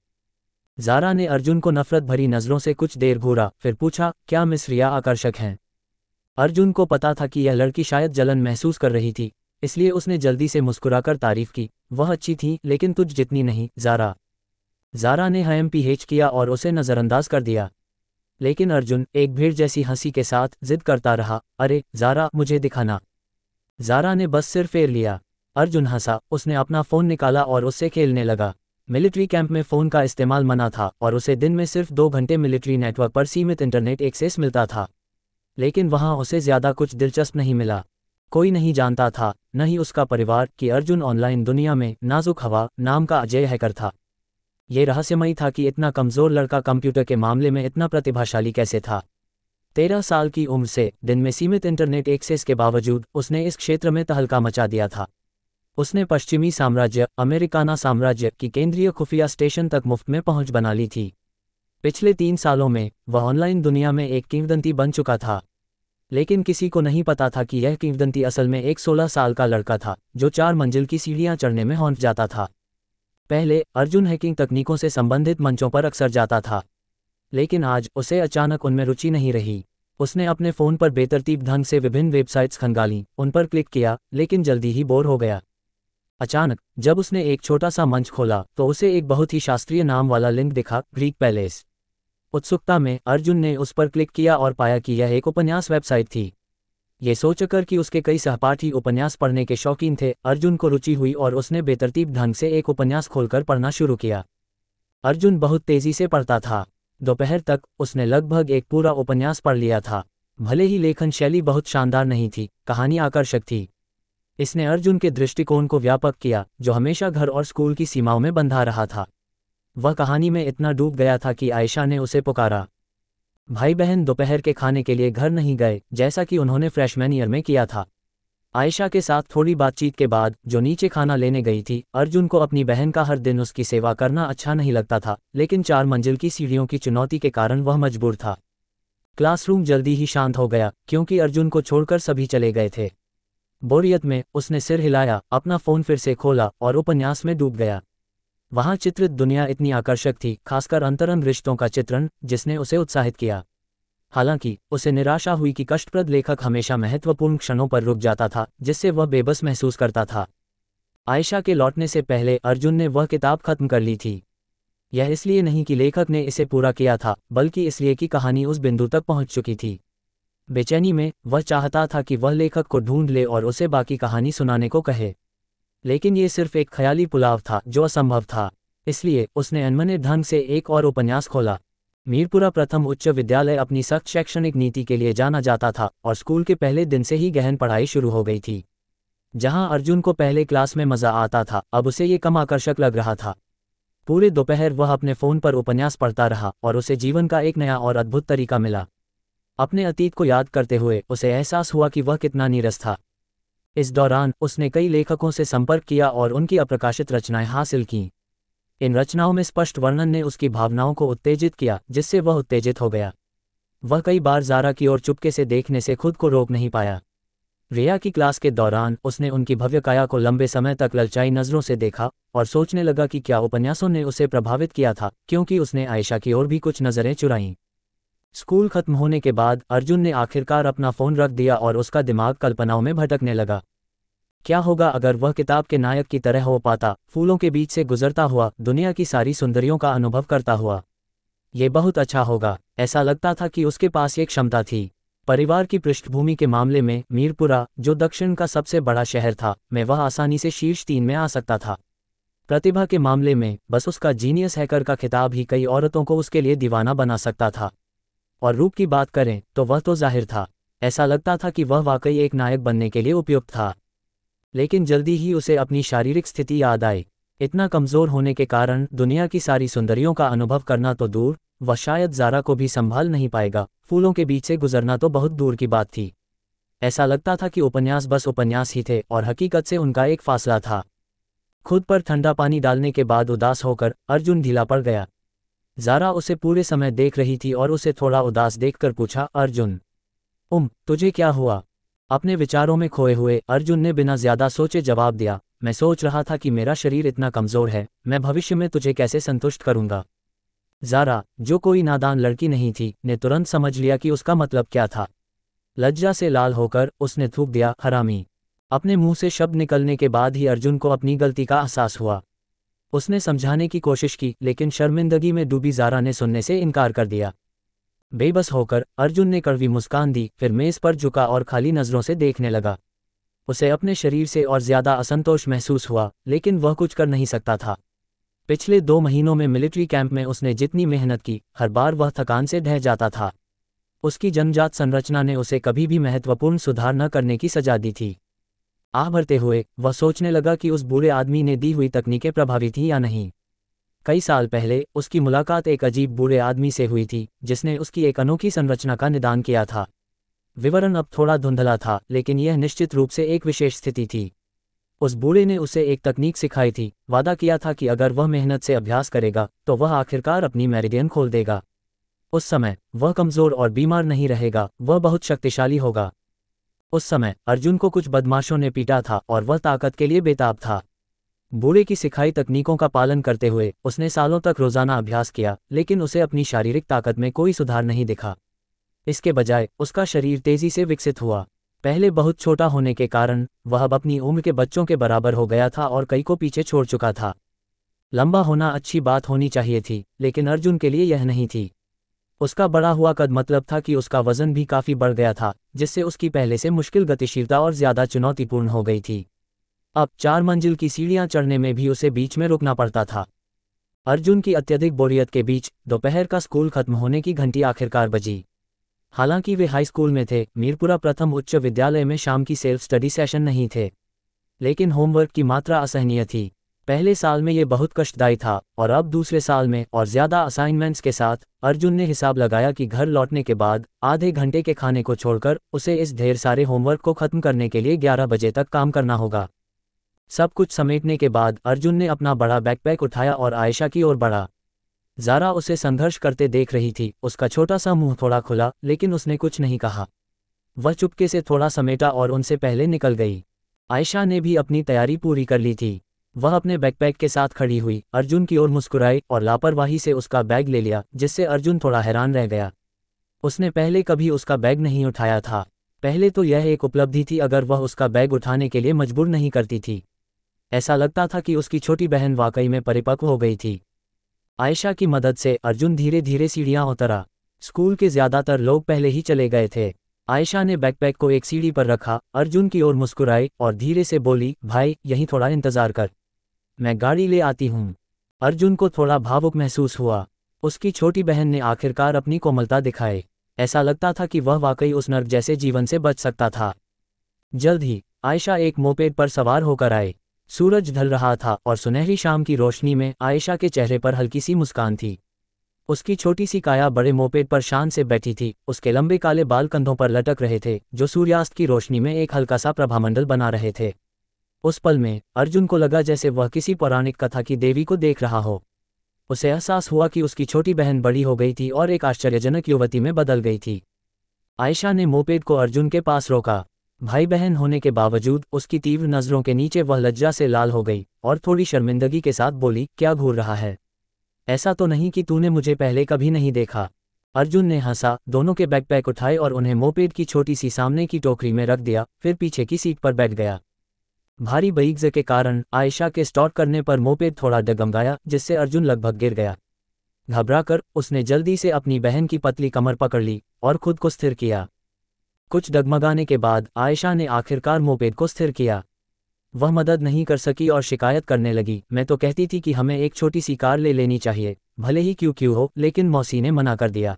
जारा ने अर्जुन को नफरत भरी नज़रों से कुछ देर घूरा, फिर पूछा, क्या मिस रिया आकर्षक हैं? अर्जुन को पता था कि यह लड़की शायद जलन महसूस कर रही थी, इसलिए उसने जल्दी से मुस्कुराकर तारीफ़ की, वह अच्छी थी, लेकिन तुझ जितनी नहीं, जारा। जारा ने हयम पीहेच किया और उसे नज़रअंदाज कर दिया। लेकिन अर्जुन एक भीड़ जैसी हँसी के साथ जिद करता रहा, अरे, जारा, मुझे दिखाना। जारा ने बस सिर फेर लिया। अर्जुन हंसा, उसने अपना फ़ोन निकाला और उससे खेलने लगा। मिलिट्री कैंप में फ़ोन का इस्तेमाल मना था और उसे दिन में सिर्फ़ दो घंटे मिलिट्री नेटवर्क पर सीमित इंटरनेट एक्सेस मिलता था। लेकिन वहाँ उसे ज़्यादा कुछ दिलचस्प नहीं मिला। कोई नहीं जानता था, न ही उसका परिवार, कि अर्जुन ऑनलाइन दुनिया में नाजुक हवा नाम का अजय हैकर था। ये रहस्यमयी था कि इतना कमज़ोर लड़का कंप्यूटर के मामले में इतना प्रतिभाशाली कैसे था। तेरह साल की उम्र से, दिन में सीमित इंटरनेट एक्सेस के बावजूद, उसने इस क्षेत्र में तहलका मचा दिया था। उसने पश्चिमी साम्राज्य, अमेरिकाना साम्राज्य की केंद्रीय खुफिया स्टेशन तक मुफ़्त में पहुँच बना ली थी। पिछले तीन सालों में, वह ऑनलाइन दुनिया में एक किंवदंती बन चुका था। लेकिन किसी को नहीं पता था कि यह किंवदंती असल में एक सोलह साल का लड़का था, जो चार मंजिल की सीढ़ियाँ चढ़ने में हौंफ जाता था। पहले अर्जुन हैकिंग तकनीकों से संबंधित मंचों पर अक्सर जाता था। लेकिन आज उसे अचानक उनमें रुचि नहीं रही। उसने अपने फ़ोन पर बेतरतीब ढंग से विभिन्न वेबसाइट्स खंगाली, उन पर क्लिक किया, लेकिन जल्दी ही बोर हो गया। अचानक, जब उसने एक छोटा सा मंच खोला तो उसे एक बहुत ही शास्त्रीय नाम वाला लिंक दिखा, ग्रीक पैलेस। उत्सुकता में अर्जुन ने उस पर क्लिक किया और पाया कि यह एक उपन्यास वेबसाइट थी। ये सोचकर कि उसके कई सहपाठी उपन्यास पढ़ने के शौकीन थे, अर्जुन को रुचि हुई और उसने बेतरतीब ढंग से एक उपन्यास खोलकर पढ़ना शुरू किया। अर्जुन बहुत तेज़ी से पढ़ता था। दोपहर तक उसने लगभग एक पूरा उपन्यास पढ़ लिया था। भले ही लेखन शैली बहुत शानदार नहीं थी, कहानी आकर्षक थी। इसने अर्जुन के दृष्टिकोण को व्यापक किया, जो हमेशा घर और स्कूल की सीमाओं में बंधा रहा था। वह कहानी में इतना डूब गया था कि आयशा ने उसे पुकारा। भाई बहन दोपहर के खाने के लिए घर नहीं गए, जैसा कि उन्होंने फ्रेशमैन ईयर में किया था। आयशा के साथ थोड़ी बातचीत के बाद, जो नीचे खाना लेने गई थी, अर्जुन को अपनी बहन का हर दिन उसकी सेवा करना अच्छा नहीं लगता था, लेकिन चार मंजिल की सीढ़ियों की चुनौती के कारण वह मजबूर था। क्लासरूम जल्दी ही शांत हो गया, क्योंकि अर्जुन को छोड़कर सभी चले गए थे। बोरियत में, उसने सिर हिलाया, अपना फ़ोन फिर से खोला, और उपन्यास में डूब गया। वहाँ चित्रित दुनिया इतनी आकर्षक थी, खासकर अंतरंग रिश्तों का चित्रण, जिसने उसे उत्साहित किया। हालाँकि, उसे निराशा हुई कि कष्टप्रद लेखक हमेशा महत्वपूर्ण क्षणों पर रुक जाता था, जिससे वह बेबस महसूस करता था। आयशा के लौटने से पहले अर्जुन ने वह किताब खत्म कर ली थी। यह इसलिए नहीं कि लेखक ने इसे पूरा किया था, बल्कि इसलिए कि कहानी उस बिंदु तक पहुँच चुकी थी। बेचैनी में, वह चाहता था कि वह लेखक को ढूंढ ले और उसे बाकी कहानी सुनाने को कहे। लेकिन ये सिर्फ़ एक ख्याली पुलाव था, जो असंभव था। इसलिए उसने अनमने ढंग से एक और उपन्यास खोला। मीरपुरा प्रथम उच्च विद्यालय अपनी सख्त शैक्षणिक नीति के लिए जाना जाता था और स्कूल के पहले दिन से ही गहन पढ़ाई शुरू हो गई थी। जहाँ अर्जुन को पहले क्लास में मज़ा आता था, अब उसे ये कम आकर्षक लग रहा था। पूरे दोपहर वह अपने फ़ोन पर उपन्यास पढ़ता रहा और उसे जीवन का एक नया और अद्भुत तरीका मिला। अपने अतीत को याद करते हुए उसे एहसास हुआ कि वह कितना नीरस था। इस दौरान उसने कई लेखकों से संपर्क किया और उनकी अप्रकाशित रचनाएँ हासिल कीं। इन रचनाओं में स्पष्ट वर्णन ने उसकी भावनाओं को उत्तेजित किया, जिससे वह उत्तेजित हो गया। वह कई बार जारा की ओर चुपके से देखने से खुद को रोक नहीं पाया। रिया की क्लास के दौरान उसने उनकी भव्य काया को लंबे समय तक ललचाई नज़रों से देखा और सोचने लगा कि क्या उपन्यासों ने उसे प्रभावित किया था, क्योंकि उसने आयशा की ओर भी कुछ नज़रें चुराईं। स्कूल खत्म होने के बाद अर्जुन ने आखिरकार अपना फ़ोन रख दिया और उसका दिमाग कल्पनाओं में भटकने लगा। क्या होगा अगर वह किताब के नायक की तरह हो पाता, फूलों के बीच से गुजरता हुआ, दुनिया की सारी सुंदरियों का अनुभव करता हुआ। ये बहुत अच्छा होगा, ऐसा लगता था कि उसके पास एक क्षमता थी। परिवार की पृष्ठभूमि के मामले में, मीरपुरा, जो दक्षिण का सबसे बड़ा शहर था, मैं वह आसानी से शीर्ष तीन में आ सकता था। प्रतिभा के मामले में, बस उसका जीनियस हैकर का खिताब ही कई औरतों को उसके लिए दीवाना बना सकता था। और रूप की बात करें तो वह तो ज़ाहिर था। ऐसा लगता था कि वह वाकई एक नायक बनने के लिए उपयुक्त था। लेकिन जल्दी ही उसे अपनी शारीरिक स्थिति याद आई। इतना कमज़ोर होने के कारण दुनिया की सारी सुंदरियों का अनुभव करना तो दूर, वह शायद जारा को भी संभाल नहीं पाएगा। फूलों के बीच से गुजरना तो बहुत दूर की बात थी। ऐसा लगता था कि उपन्यास बस उपन्यास ही थे और हकीकत से उनका एक फासला था। खुद पर ठंडा पानी डालने के बाद उदास होकर अर्जुन ढीला पड़ गया। जारा उसे पूरे समय देख रही थी और उसे थोड़ा उदास देखकर पूछा, अर्जुन, उम, तुझे क्या हुआ? अपने विचारों में खोए हुए अर्जुन ने बिना ज़्यादा सोचे जवाब दिया, मैं सोच रहा था कि मेरा शरीर इतना कमज़ोर है, मैं भविष्य में तुझे कैसे संतुष्ट करूँगा? जारा, जो कोई नादान लड़की नहीं थी, ने तुरंत समझ लिया कि उसका मतलब क्या था। लज्जा से लाल होकर उसने थूक दिया, हरामी, अपने मुँह से शब्द निकलने के बाद ही अर्जुन को अपनी गलती का एहसास हुआ। उसने समझाने की कोशिश की, लेकिन शर्मिंदगी में डूबी जारा ने सुनने से इनकार कर दिया। बेबस होकर अर्जुन ने कड़वी मुस्कान दी, फिर मेज पर झुका और खाली नज़रों से देखने लगा। उसे अपने शरीर से और ज़्यादा असंतोष महसूस हुआ, लेकिन वह कुछ कर नहीं सकता था। पिछले दो महीनों में मिलिट्री कैंप में उसने जितनी मेहनत की, हर बार वह थकान से ढह जाता था। उसकी जनजात संरचना ने उसे कभी भी महत्वपूर्ण सुधार न करने की सजा दी थी। आह भरते हुए, वह सोचने लगा कि उस बूढ़े आदमी ने दी हुई तकनीकें प्रभावी थीं या नहीं। कई साल पहले, उसकी मुलाकात एक अजीब बूढ़े आदमी से हुई थी, जिसने उसकी एक अनोखी संरचना का निदान किया था। विवरण अब थोड़ा धुंधला था, लेकिन यह निश्चित रूप से एक विशेष स्थिति थी। उस बूढ़े ने उसे एक तकनीक सिखाई थी, वादा किया था कि अगर वह मेहनत से अभ्यास करेगा तो वह आखिरकार अपनी मैरिडियन खोल देगा। उस समय, वह कमज़ोर और बीमार नहीं रहेगा, वह बहुत शक्तिशाली होगा। उस समय अर्जुन को कुछ बदमाशों ने पीटा था और वह ताकत के लिए बेताब था। बूढ़े की सिखाई तकनीकों का पालन करते हुए उसने सालों तक रोज़ाना अभ्यास किया, लेकिन उसे अपनी शारीरिक ताकत में कोई सुधार नहीं दिखा। इसके बजाय उसका शरीर तेज़ी से विकसित हुआ। पहले बहुत छोटा होने के कारण वह अब अपनी उम्र के बच्चों के बराबर हो गया था और कई को पीछे छोड़ चुका था। लंबा होना अच्छी बात होनी चाहिए थी, लेकिन अर्जुन के लिए यह नहीं थी। उसका बड़ा हुआ कद मतलब था कि उसका वज़न भी काफ़ी बढ़ गया था, जिससे उसकी पहले से मुश्किल गतिशीलता और ज़्यादा चुनौतीपूर्ण हो गई थी। अब चार मंजिल की सीढ़ियाँ चढ़ने में भी उसे बीच में रुकना पड़ता था। अर्जुन की अत्यधिक बोरियत के बीच दोपहर का स्कूल खत्म होने की घंटी आखिरकार बजी। हालाँकि वे हाई स्कूल में थे, मीरपुरा प्रथम उच्च विद्यालय में शाम की सेल्फ स्टडी सेशन नहीं थे। लेकिन होमवर्क की मात्रा असहनीय थी। पहले साल में ये बहुत कष्टदायी था और अब दूसरे साल में और ज़्यादा असाइनमेंट्स के साथ अर्जुन ने हिसाब लगाया कि घर लौटने के बाद आधे घंटे के खाने को छोड़कर उसे इस ढेर सारे होमवर्क को खत्म करने के लिए 11 बजे तक काम करना होगा। सब कुछ समेटने के बाद अर्जुन ने अपना बड़ा बैकपैक उठाया और आयशा की ओर बढ़ा। जारा उसे संघर्ष करते देख रही थी। उसका छोटा सा मुँह थोड़ा खुला, लेकिन उसने कुछ नहीं कहा। वह चुपके से थोड़ा समेटा और उनसे पहले निकल गई। आयशा ने भी अपनी तैयारी पूरी कर ली थी। वह अपने बैकपैक के साथ खड़ी हुई, अर्जुन की ओर मुस्कुराई और लापरवाही से उसका बैग ले लिया, जिससे अर्जुन थोड़ा हैरान रह गया। उसने पहले कभी उसका बैग नहीं उठाया था। पहले तो यह एक उपलब्धि थी अगर वह उसका बैग उठाने के लिए मजबूर नहीं करती थी। ऐसा लगता था कि उसकी छोटी बहन वाकई में परिपक्व हो गई थी। आयशा की मदद से अर्जुन धीरे धीरे सीढ़ियाँ उतरा। स्कूल के ज़्यादातर लोग पहले ही चले गए थे। आयशा ने बैकपैक को एक सीढ़ी पर रखा, अर्जुन की ओर मुस्कुराई और धीरे से बोली, भाई, यहीं थोड़ा इंतज़ार कर। मैं गाड़ी ले आती हूँ। अर्जुन को थोड़ा भावुक महसूस हुआ। उसकी छोटी बहन ने आखिरकार अपनी कोमलता दिखाए ऐसा लगता था कि वह वाकई उस नर्क जैसे जीवन से बच सकता था। जल्द ही, आयशा एक मोपेड पर सवार होकर आए। सूरज ढल रहा था और सुनहरी शाम की रोशनी में आयशा के चेहरे पर हल्की सी मुस्कान थी। उसकी छोटी सी काया बड़े मोपेड पर शान से बैठी थी। उसके लंबे काले बाल कंधों पर लटक रहे थे, जो सूर्यास्त की रोशनी में एक हल्का सा प्रभामंडल बना रहे थे। उस पल में अर्जुन को लगा जैसे वह किसी पौराणिक कथा की देवी को देख रहा हो। उसे एहसास हुआ कि उसकी छोटी बहन बड़ी हो गई थी और एक आश्चर्यजनक युवती में बदल गई थी। आयशा ने मोपेड को अर्जुन के पास रोका। भाई बहन होने के बावजूद उसकी तीव्र नज़रों के नीचे वह लज्जा से लाल हो गई और थोड़ी शर्मिंदगी के साथ बोली, क्या घूर रहा है? ऐसा तो नहीं कि तूने मुझे पहले कभी नहीं देखा। अर्जुन ने हंसा, दोनों के बैकपैक उठाए और उन्हें मोपेड की छोटी सी सामने की टोकरी में रख दिया, फिर पीछे की सीट पर बैठ गया। भारी बईग्ज के कारण आयशा के स्टॉट करने पर मोपेड थोड़ा डगमगाया जिससे अर्जुन लगभग गिर गया। घबराकर उसने जल्दी से अपनी बहन की पतली कमर पकड़ ली और खुद को स्थिर किया। कुछ डगमगाने के बाद आयशा ने आखिरकार मोपेड को स्थिर किया। वह मदद नहीं कर सकी और शिकायत करने लगी। मैं तो कहती थी कि हमें एक छोटी सी कार ले लेनी चाहिए, भले ही क्यों क्यों हो, लेकिन मौसी ने मना कर दिया।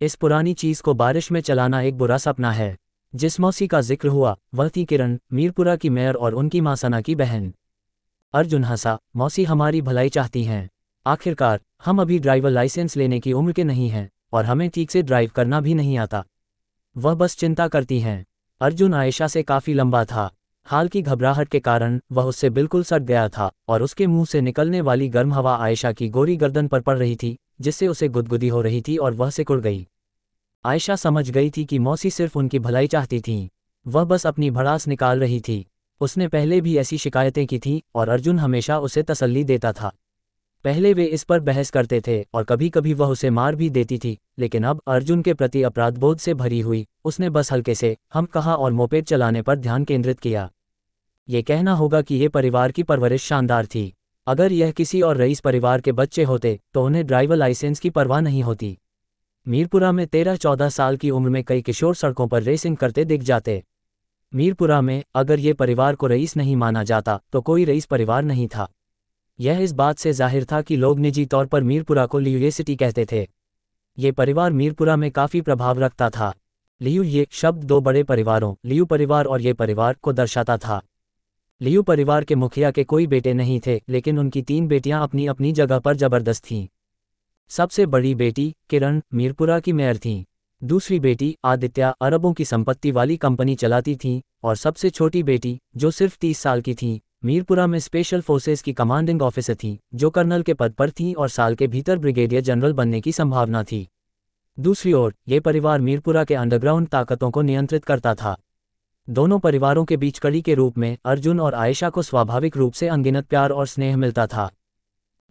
इस पुरानी चीज़ को बारिश में चलाना एक बुरा सपना है। जिस मौसी का ज़िक्र हुआ, वह थी किरण, मीरपुरा की मेयर और उनकी माँ सना की बहन। अर्जुन हंसा, मौसी हमारी भलाई चाहती हैं। आखिरकार, हम अभी ड्राइवर लाइसेंस लेने की उम्र के नहीं हैं, और हमें ठीक से ड्राइव करना भी नहीं आता। वह बस चिंता करती हैं। अर्जुन आयशा से काफ़ी लंबा था। हाल की घबराहट के कारण, वह उससे बिल्कुल सट गया था, और उसके मुँह से निकलने वाली गर्म हवा आयशा की गोरी गर्दन पर पड़ रही थी, जिससे उसे गुदगुदी हो रही थी और वह सिकुड़ गई। आयशा समझ गई थी कि मौसी सिर्फ़ उनकी भलाई चाहती थी। वह बस अपनी भड़ास निकाल रही थी। उसने पहले भी ऐसी शिकायतें की थीं और अर्जुन हमेशा उसे तसल्ली देता था। पहले वे इस पर बहस करते थे और कभी कभी वह उसे मार भी देती थी, लेकिन अब अर्जुन के प्रति अपराधबोध से भरी हुई, उसने बस हल्के से, हम कहा और मोपेड चलाने पर ध्यान केंद्रित किया? ये कहना होगा कि ये परिवार की परवरिश शानदार थी। अगर यह किसी और रईस परिवार के बच्चे होते तो उन्हें ड्राइवर लाइसेंस की परवाह नहीं होती। मीरपुरा में तेरह चौदह साल की उम्र में कई किशोर सड़कों पर रेसिंग करते दिख जाते। मीरपुरा में अगर ये परिवार को रईस नहीं माना जाता तो कोई रईस परिवार नहीं था। यह इस बात से ज़ाहिर था कि लोग निजी तौर पर मीरपुरा को लियूसिटी कहते थे। ये परिवार मीरपुरा में काफ़ी प्रभाव रखता था। लियू ये शब्द दो बड़े परिवारों, लियू परिवार और ये परिवार को दर्शाता था। लियू परिवार के मुखिया के कोई बेटे नहीं थे, लेकिन उनकी तीन बेटियाँ अपनी अपनी जगह पर ज़बरदस्त थीं। सबसे बड़ी बेटी किरण मीरपुरा की मेयर थीं। दूसरी बेटी आदित्या अरबों की संपत्ति वाली कंपनी चलाती थी और सबसे छोटी बेटी, जो सिर्फ़ तीस साल की थी, मीरपुरा में स्पेशल फोर्सेस की कमांडिंग ऑफिसर थी, जो कर्नल के पद पर थी और साल के भीतर ब्रिगेडियर जनरल बनने की संभावना थी। दूसरी ओर, ये परिवार मीरपुरा के अंडरग्राउंड ताकतों को नियंत्रित करता था। दोनों परिवारों के बीच कड़ी के रूप में अर्जुन और आयशा को स्वाभाविक रूप से अनगिनत प्यार और स्नेह मिलता था।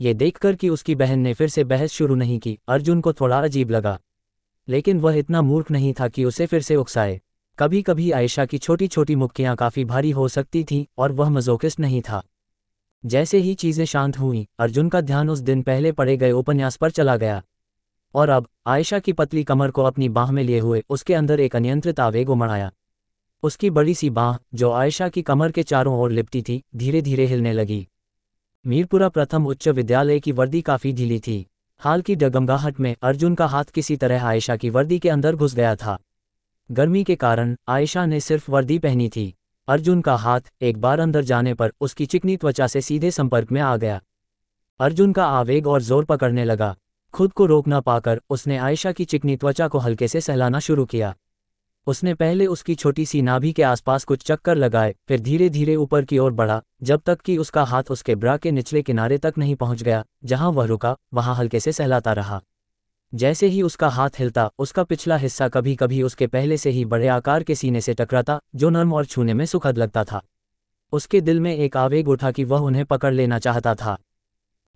ये देखकर कि उसकी बहन ने फिर से बहस शुरू नहीं की। अर्जुन को थोड़ा अजीब लगा। लेकिन वह इतना मूर्ख नहीं था कि उसे फिर से उकसाए। कभी कभी आयशा की छोटी छोटी मुक्कियाँ काफ़ी भारी हो सकती थीं और वह मजोकिस्ट नहीं था। जैसे ही चीज़ें शांत हुईं, अर्जुन का ध्यान उस दिन पहले पढ़े गए उपन्यास पर चला गया। और अब, आयशा की पतली कमर को अपनी बाह में लिए हुए उसके अंदर एक अनियंत्रित आवेग उमड़ाया। उसकी बड़ी सी बाह, जो आयशा की कमर के चारों ओर लिपटी थी धीरे धीरे हिलने लगी। मीरपुरा प्रथम उच्च विद्यालय की वर्दी काफ़ी ढीली थी। हाल की डगमगाहट में अर्जुन का हाथ किसी तरह आयशा की वर्दी के अंदर घुस गया था। गर्मी के कारण आयशा ने सिर्फ़ वर्दी पहनी थी। अर्जुन का हाथ एक बार अंदर जाने पर उसकी चिकनी त्वचा से सीधे संपर्क में आ गया। अर्जुन का आवेग और ज़ोर पकड़ने लगा। खुद को रोक न पाकर उसने आयशा की चिकनी त्वचा को हल्के से सहलाना शुरू किया। उसने पहले उसकी छोटी सी नाभि के आसपास कुछ चक्कर लगाए, फिर धीरे धीरे ऊपर की ओर बढ़ा, जब तक कि उसका हाथ उसके ब्रा के निचले किनारे तक नहीं पहुँच गया, जहाँ वह रुका, वहाँ हल्के से सहलाता रहा। जैसे ही उसका हाथ हिलता, उसका पिछला हिस्सा कभी कभी उसके पहले से ही बड़े आकार के सीने से टकराता, जो नर्म और छूने में सुखद लगता था। उसके दिल में एक आवेग उठा कि वह उन्हें पकड़ लेना चाहता था।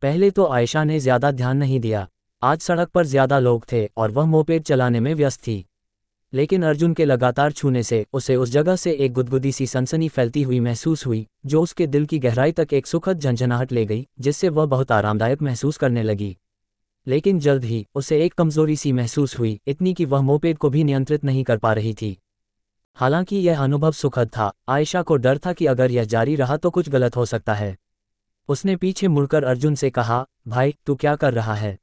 पहले तो आयशा ने ज़्यादा ध्यान नहीं दिया। आज सड़क पर ज़्यादा लोग थे और वह मोपेड चलाने में व्यस्त थी। लेकिन अर्जुन के लगातार छूने से उसे उस जगह से एक गुदगुदी सी सनसनी फैलती हुई महसूस हुई, जो उसके दिल की गहराई तक एक सुखद झंझनाहट ले गई, जिससे वह बहुत आरामदायक महसूस करने लगी। लेकिन जल्द ही उसे एक कमज़ोरी सी महसूस हुई, इतनी कि वह मोपेड को भी नियंत्रित नहीं कर पा रही थी। हालाँकि यह अनुभव सुखद था, आयशा को डर था कि अगर यह जारी रहा तो कुछ गलत हो सकता है। उसने पीछे मुड़कर अर्जुन से कहा, भाई, तू क्या कर रहा है?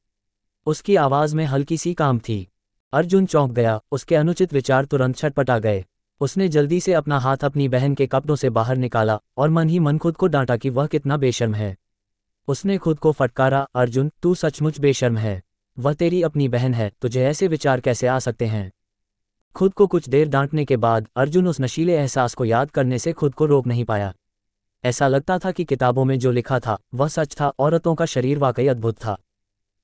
उसकी आवाज़ में हल्की सी काम थी। अर्जुन चौंक गया, उसके अनुचित विचार तुरंत छटपटा गए। उसने जल्दी से अपना हाथ अपनी बहन के कपड़ों से बाहर निकाला और मन ही मन खुद को डांटा कि वह कितना बेशर्म है। उसने खुद को फटकारा, अर्जुन, तू सचमुच बेशर्म है। वह तेरी अपनी बहन है, तुझे ऐसे विचार कैसे आ सकते हैं? खुद को कुछ देर डांटने के बाद, अर्जुन उस नशीले एहसास को याद करने से खुद को रोक नहीं पाया। ऐसा लगता था कि किताबों में जो लिखा था, वह सच था, औरतों का शरीर वाकई अद्भुत था।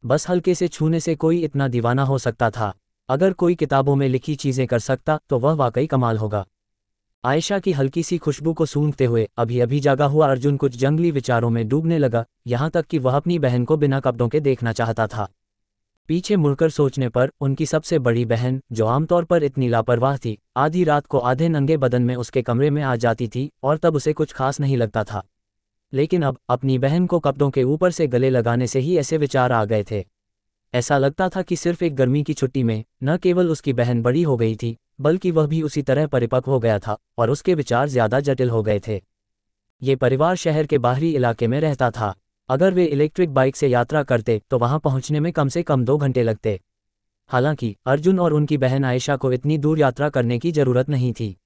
बस हल्के से छूने से कोई इतना दीवाना हो सकता था। अगर कोई किताबों में लिखी चीज़ें कर सकता तो वह वाकई कमाल होगा। आयशा की हल्की सी खुशबू को सूंघते हुए अभी अभी जागा हुआ अर्जुन कुछ जंगली विचारों में डूबने लगा, यहाँ तक कि वह अपनी बहन को बिना कपड़ों के देखना चाहता था। पीछे मुड़कर सोचने पर उनकी सबसे बड़ी बहन, जो आमतौर पर इतनी लापरवाह थी, आधी रात को आधे नंगे बदन में उसके कमरे में आ जाती थी, और तब उसे कुछ खास नहीं लगता था। लेकिन अब, अपनी बहन को कपड़ों के ऊपर से गले लगाने से ही ऐसे विचार आ गए थे। ऐसा लगता था कि सिर्फ़ एक गर्मी की छुट्टी में, न केवल उसकी बहन बड़ी हो गई थी, बल्कि वह भी उसी तरह परिपक्व हो गया था, और उसके विचार ज़्यादा जटिल हो गए थे। ये परिवार शहर के बाहरी इलाके में रहता था। अगर वे इलेक्ट्रिक बाइक से यात्रा करते तो वहाँ पहुँचने में कम से कम दो घंटे लगते। हालाँकि, अर्जुन और उनकी बहन आयशा को इतनी दूर यात्रा करने की ज़रूरत नहीं थी।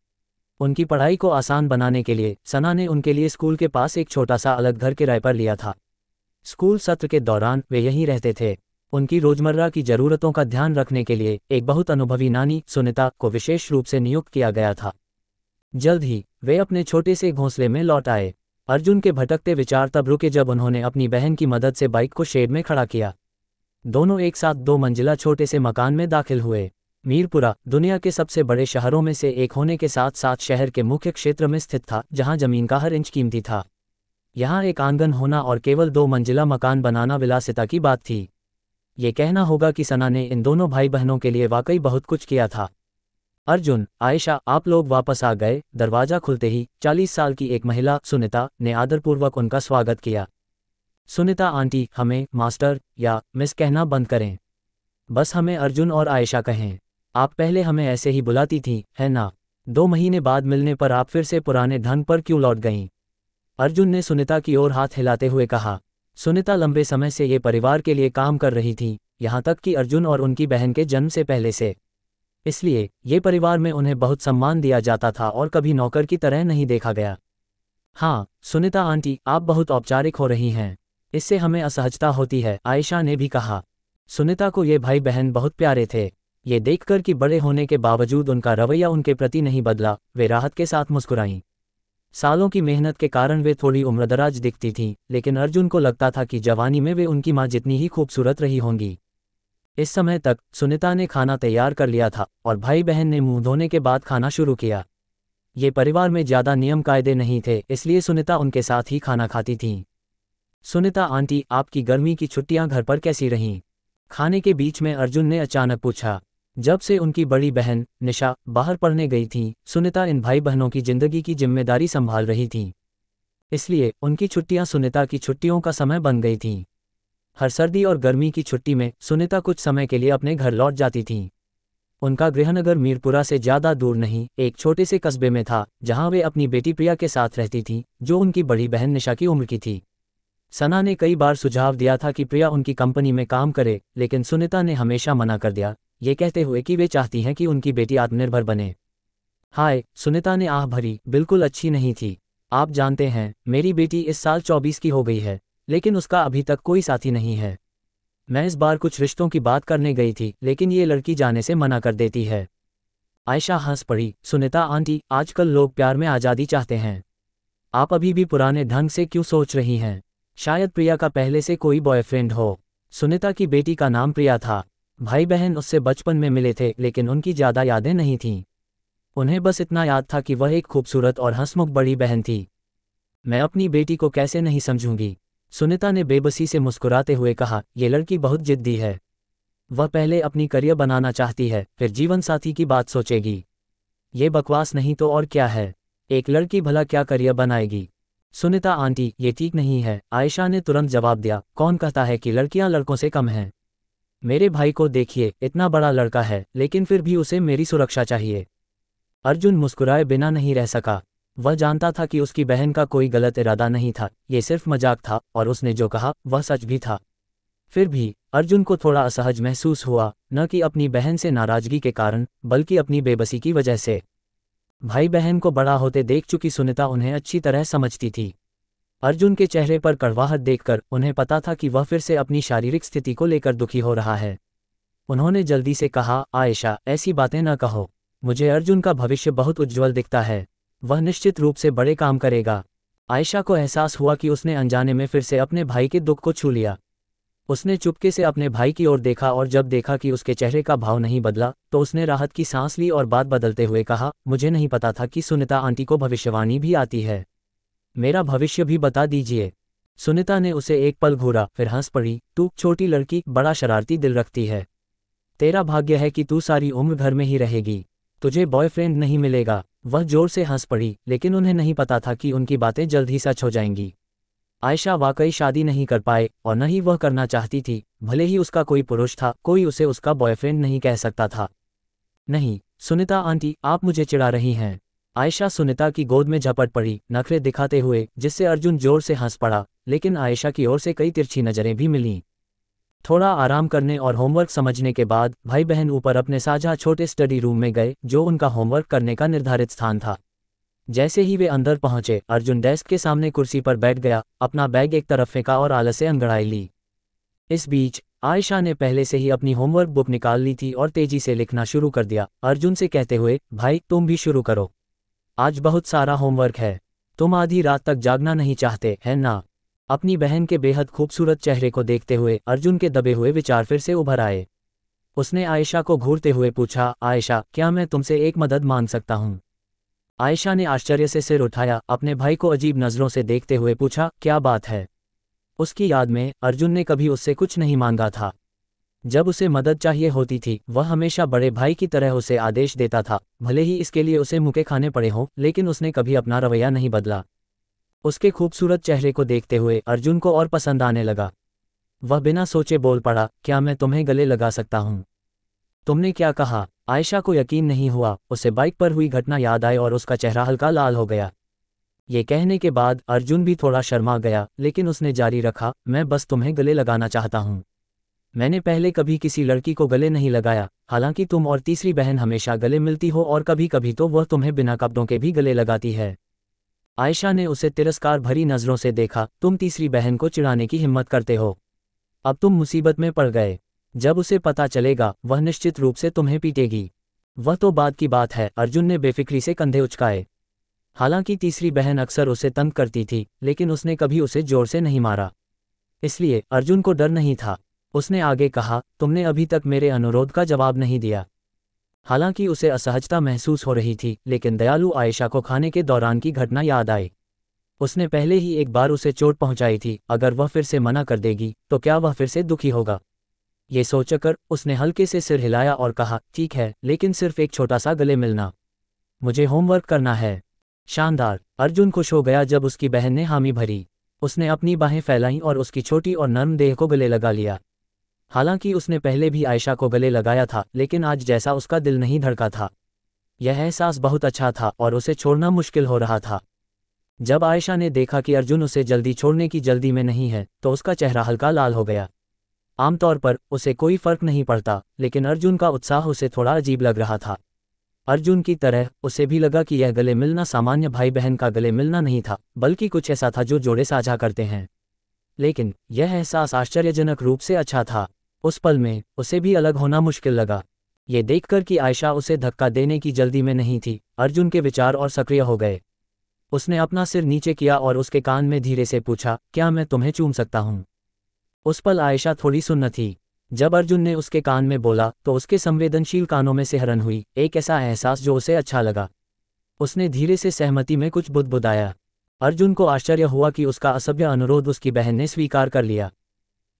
उनकी पढ़ाई को आसान बनाने के लिए, सना ने उनके लिए स्कूल के पास एक छोटा सा अलग घर किराए पर लिया था। स्कूल सत्र के दौरान, वे यहीं रहते थे। उनकी रोज़मर्रा की जरूरतों का ध्यान रखने के लिए एक बहुत अनुभवी नानी सुनीता को विशेष रूप से नियुक्त किया गया था। जल्द ही वे अपने छोटे से घोंसले में लौट आए। अर्जुन के भटकते विचार तब रुके जब उन्होंने अपनी बहन की मदद से बाइक को शेड में खड़ा किया। दोनों एक साथ दो मंजिला छोटे से मकान में दाखिल हुए। मीरपुरा, दुनिया के सबसे बड़े शहरों में से एक होने के साथ साथ शहर के मुख्य क्षेत्र में स्थित था, जहाँ ज़मीन का हर इंच कीमती था। यहाँ एक आँगन होना और केवल दो मंजिला मकान बनाना विलासिता की बात थी। ये कहना होगा कि सना ने इन दोनों भाई बहनों के लिए वाकई बहुत कुछ किया था। अर्जुन, आयशा, आप लोग वापस आ गए, दरवाज़ा खुलते ही चालीस साल की एक महिला, सुनीता, ने आदरपूर्वक उनका स्वागत किया। सुनीता, आंटी, हमें, मास्टर, या, मिस कहना बंद करें। बस हमें अर्जुन और आयशा कहें। आप पहले हमें ऐसे ही बुलाती थी, है ना? दो महीने बाद मिलने पर आप फिर से पुराने ढंग पर क्यों लौट गईं? अर्जुन ने सुनीता की ओर हाथ हिलाते हुए कहा सुनीता लंबे समय से ये परिवार के लिए काम कर रही थी, यहाँ तक कि अर्जुन और उनकी बहन के जन्म से पहले से। इसलिए, ये परिवार में उन्हें बहुत सम्मान दिया जाता था और कभी नौकर की तरह नहीं देखा गया। हाँ सुनीता आंटी, आप बहुत औपचारिक हो रही हैं। इससे हमें असहजता होती है, आयशा ने भी कहा। सुनीता को ये भाई बहन बहुत प्यारे थे। ये देखकर कि बड़े होने के बावजूद उनका रवैया उनके प्रति नहीं बदला, वे राहत के साथ मुस्कुराईं। सालों की मेहनत के कारण वे थोड़ी उम्रदराज दिखती थीं, लेकिन अर्जुन को लगता था कि जवानी में वे उनकी माँ जितनी ही खूबसूरत रही होंगी। इस समय तक सुनीता ने खाना तैयार कर लिया था और भाई बहन ने मुँह धोने के बाद खाना शुरू किया। ये परिवार में ज़्यादा नियम कायदे नहीं थे, इसलिए सुनीता उनके साथ ही खाना खाती थीं। सुनीता, आंटी, आपकी गर्मी की छुट्टियाँ घर पर कैसी रहीं? खाने के बीच में अर्जुन ने अचानक पूछा जब से उनकी बड़ी बहन, निशा, बाहर पढ़ने गई थी, सुनीता इन भाई बहनों की ज़िंदगी की ज़िम्मेदारी संभाल रही थी। इसलिए उनकी छुट्टियाँ सुनीता की छुट्टियों का समय बन गई थीं। हर सर्दी और गर्मी की छुट्टी में सुनीता कुछ समय के लिए अपने घर लौट जाती थीं। उनका गृहनगर मीरपुरा से ज़्यादा दूर नहीं, एक छोटे से कस्बे में था, जहाँ वे अपनी बेटी प्रिया के साथ रहती थीं, जो उनकी बड़ी बहन निशा की उम्र की थी। सना ने कई बार सुझाव दिया था कि प्रिया उनकी कंपनी में काम करे, लेकिन सुनीता ने हमेशा मना कर दिया। ये कहते हुए कि वे चाहती हैं कि उनकी बेटी आत्मनिर्भर बने। हाय, सुनीता ने आह भरी, बिल्कुल अच्छी नहीं थी। आप जानते हैं, मेरी बेटी इस साल चौबीस की हो गई है, लेकिन उसका अभी तक कोई साथी नहीं है। मैं इस बार कुछ रिश्तों की बात करने गई थी, लेकिन ये लड़की जाने से मना कर देती है। आयशा हंस पड़ी, सुनीता आंटी, आजकल लोग प्यार में आज़ादी चाहते हैं। आप अभी भी पुराने ढंग से क्यों सोच रही हैं? शायद प्रिया का पहले से कोई बॉयफ्रेंड हो। सुनीता की बेटी का नाम प्रिया था। भाई बहन उससे बचपन में मिले थे, लेकिन उनकी ज़्यादा यादें नहीं थीं। उन्हें बस इतना याद था कि वह एक खूबसूरत और हंसमुख बड़ी बहन थी। मैं अपनी बेटी को कैसे नहीं समझूँगी? सुनीता ने बेबसी से मुस्कुराते हुए कहा यह लड़की बहुत जिद्दी है। वह पहले अपनी करियर बनाना चाहती है, फिर जीवन साथी की बात सोचेगी। ये बकवास नहीं तो और क्या है? एक लड़की भला क्या करियर बनाएगी? सुनीता, आंटी, ये ठीक नहीं है। आयशा ने तुरंत जवाब दिया, कौन कहता है कि लड़कियाँ लड़कों से कम हैं? मेरे भाई को देखिए, इतना बड़ा लड़का है, लेकिन फिर भी उसे मेरी सुरक्षा चाहिए। अर्जुन मुस्कुराए बिना नहीं रह सका। वह जानता था कि उसकी बहन का कोई गलत इरादा नहीं था, ये सिर्फ़ मज़ाक था, और उसने जो कहा, वह सच भी था। फिर भी, अर्जुन को थोड़ा असहज महसूस हुआ, न कि अपनी बहन से नाराज़गी के कारण, बल्कि अपनी बेबसी की वजह से। भाई बहन को बड़ा होते देख चुकी सुनीता उन्हें अच्छी तरह समझती थी। अर्जुन के चेहरे पर कड़वाहट देखकर उन्हें पता था कि वह फिर से अपनी शारीरिक स्थिति को लेकर दुखी हो रहा है। उन्होंने जल्दी से कहा, आयशा, ऐसी बातें न कहो। मुझे अर्जुन का भविष्य बहुत उज्जवल दिखता है। वह निश्चित रूप से बड़े काम करेगा आयशा को एहसास हुआ कि उसने अनजाने में फिर से अपने भाई के दुख को छू लिया। उसने चुपके से अपने भाई की ओर देखा और जब देखा कि उसके चेहरे का भाव नहीं बदला तो उसने राहत की सांस ली और बात बदलते हुए कहा, मुझे नहीं पता था कि सुनीता आंटी को भविष्यवाणी भी आती है। मेरा भविष्य भी बता दीजिए। सुनीता ने उसे एक पल घूरा, फिर हंस पड़ी, तू छोटी लड़की, बड़ा शरारती दिल रखती है। तेरा भाग्य है कि तू सारी उम्र घर में ही रहेगी। तुझे बॉयफ्रेंड नहीं मिलेगा। वह ज़ोर से हंस पड़ी, लेकिन उन्हें नहीं पता था कि उनकी बातें जल्द ही सच हो जाएँगी। आयशा वाकई शादी नहीं कर पाए, और न ही वह करना चाहती थी। भले ही उसका कोई पुरुष था, कोई उसे उसका बॉयफ्रेंड नहीं कह सकता था। नहीं, सुनीता आंटी, आप मुझे चिढ़ा रही हैं। आयशा सुनीता की गोद में झपट पड़ी, नखरे दिखाते हुए, जिससे अर्जुन ज़ोर से हंस पड़ा, लेकिन आयशा की ओर से कई तिरछी नज़रें भी मिलीं। थोड़ा आराम करने और होमवर्क समझने के बाद भाई बहन ऊपर अपने साझा छोटे स्टडी रूम में गए, जो उनका होमवर्क करने का निर्धारित स्थान था। जैसे ही वे अंदर पहुँचे, अर्जुन डेस्क के सामने कुर्सी पर बैठ गया, अपना बैग एक तरफ़ फेंका और आलस से अंगड़ाई ली। इस बीच, आयशा ने पहले से ही अपनी होमवर्क बुक निकाल ली थी और तेज़ी से लिखना शुरू कर दिया। अर्जुन से कहते हुए, भाई, तुम भी शुरू करो। आज बहुत सारा होमवर्क है। तुम आधी रात तक जागना नहीं चाहते, है ना? अपनी बहन के बेहद खूबसूरत चेहरे को देखते हुए अर्जुन के दबे हुए विचार फिर से उभर आए। उसने आयशा को घूरते हुए पूछा, आयशा, क्या मैं तुमसे एक मदद मांग सकता हूँ? आयशा ने आश्चर्य से सिर उठाया, अपने भाई को अजीब नज़रों से देखते हुए पूछा, क्या बात है? उसकी याद में अर्जुन ने कभी उससे कुछ नहीं मांगा था। जब उसे मदद चाहिए होती थी, वह हमेशा बड़े भाई की तरह उसे आदेश देता था, भले ही इसके लिए उसे मुके खाने पड़े हों, लेकिन उसने कभी अपना रवैया नहीं बदला। उसके खूबसूरत चेहरे को देखते हुए अर्जुन को और पसंद आने लगा। वह बिना सोचे बोल पड़ा, क्या मैं तुम्हें गले लगा सकता हूँ? तुमने क्या कहा? आयशा को यकीन नहीं हुआ, उसे बाइक पर हुई घटना याद आई और उसका चेहरा हल्का लाल हो गया। ये कहने के बाद अर्जुन भी थोड़ा शर्मा गया, लेकिन उसने जारी रखा, मैं बस तुम्हें गले लगाना चाहता हूँ। मैंने पहले कभी किसी लड़की को गले नहीं लगाया, हालाँकि तुम और तीसरी बहन हमेशा गले मिलती हो और कभी कभी तो वह तुम्हें बिना कपड़ों के भी गले लगाती है। आयशा ने उसे तिरस्कार भरी नज़रों से देखा, तुम तीसरी बहन को चिढ़ाने की हिम्मत करते हो। अब तुम मुसीबत में पड़ गए। जब उसे पता चलेगा, वह निश्चित रूप से तुम्हें पीटेगी। वह तो बात की बात है, अर्जुन ने बेफिक्री से कंधे उचकाए। हालाँकि तीसरी बहन अक्सर उसे तंग करती थी, लेकिन उसने कभी उसे ज़ोर से नहीं मारा। इसलिए अर्जुन को डर नहीं था। उसने आगे कहा, तुमने अभी तक मेरे अनुरोध का जवाब नहीं दिया। हालाँकि उसे असहजता महसूस हो रही थी, लेकिन दयालु आयशा को खाने के दौरान की घटना याद आई। उसने पहले ही एक बार उसे चोट पहुंचाई थी, अगर वह फिर से मना कर देगी तो क्या वह फिर से दुखी होगा? ये सोचकर उसने हल्के से सिर हिलाया और कहा, ठीक है, लेकिन सिर्फ़ एक छोटा सा गले मिलना। मुझे होमवर्क करना है। शानदार, अर्जुन खुश हो गया जब उसकी बहन ने हामी भरी। उसने अपनी बाहें फैलाईं और उसकी छोटी और नर्म देह को गले लगा लिया। हालाँकि उसने पहले भी आयशा को गले लगाया था, लेकिन आज जैसा उसका दिल नहीं धड़का था। यह एहसास बहुत अच्छा था और उसे छोड़ना मुश्किल हो रहा था। जब आयशा ने देखा कि अर्जुन उसे जल्दी छोड़ने की जल्दी में नहीं है तो उसका चेहरा हल्का लाल हो गया। आमतौर पर उसे कोई फ़र्क नहीं पड़ता, लेकिन अर्जुन का उत्साह उसे थोड़ा अजीब लग रहा था। अर्जुन की तरह उसे भी लगा कि यह गले मिलना सामान्य भाई बहन का गले मिलना नहीं था, बल्कि कुछ ऐसा था जो जोड़े साझा करते हैं। लेकिन यह एहसास आश्चर्यजनक रूप से अच्छा था। उस पल में उसे भी अलग होना मुश्किल लगा। ये देखकर कि आयशा उसे धक्का देने की जल्दी में नहीं थी, अर्जुन के विचार और सक्रिय हो गए। उसने अपना सिर नीचे किया और उसके कान में धीरे से पूछा, क्या मैं तुम्हें चूम सकता हूँ? उस पल आयशा थोड़ी सुन्न थी। जब अर्जुन ने उसके कान में बोला तो उसके संवेदनशील कानों में सिहरन हुई, एक ऐसा एहसास जो उसे अच्छा लगा। उसने धीरे से सहमति में कुछ बुदबुदाया। अर्जुन को आश्चर्य हुआ कि उसका असभ्य अनुरोध उसकी बहन ने स्वीकार कर लिया।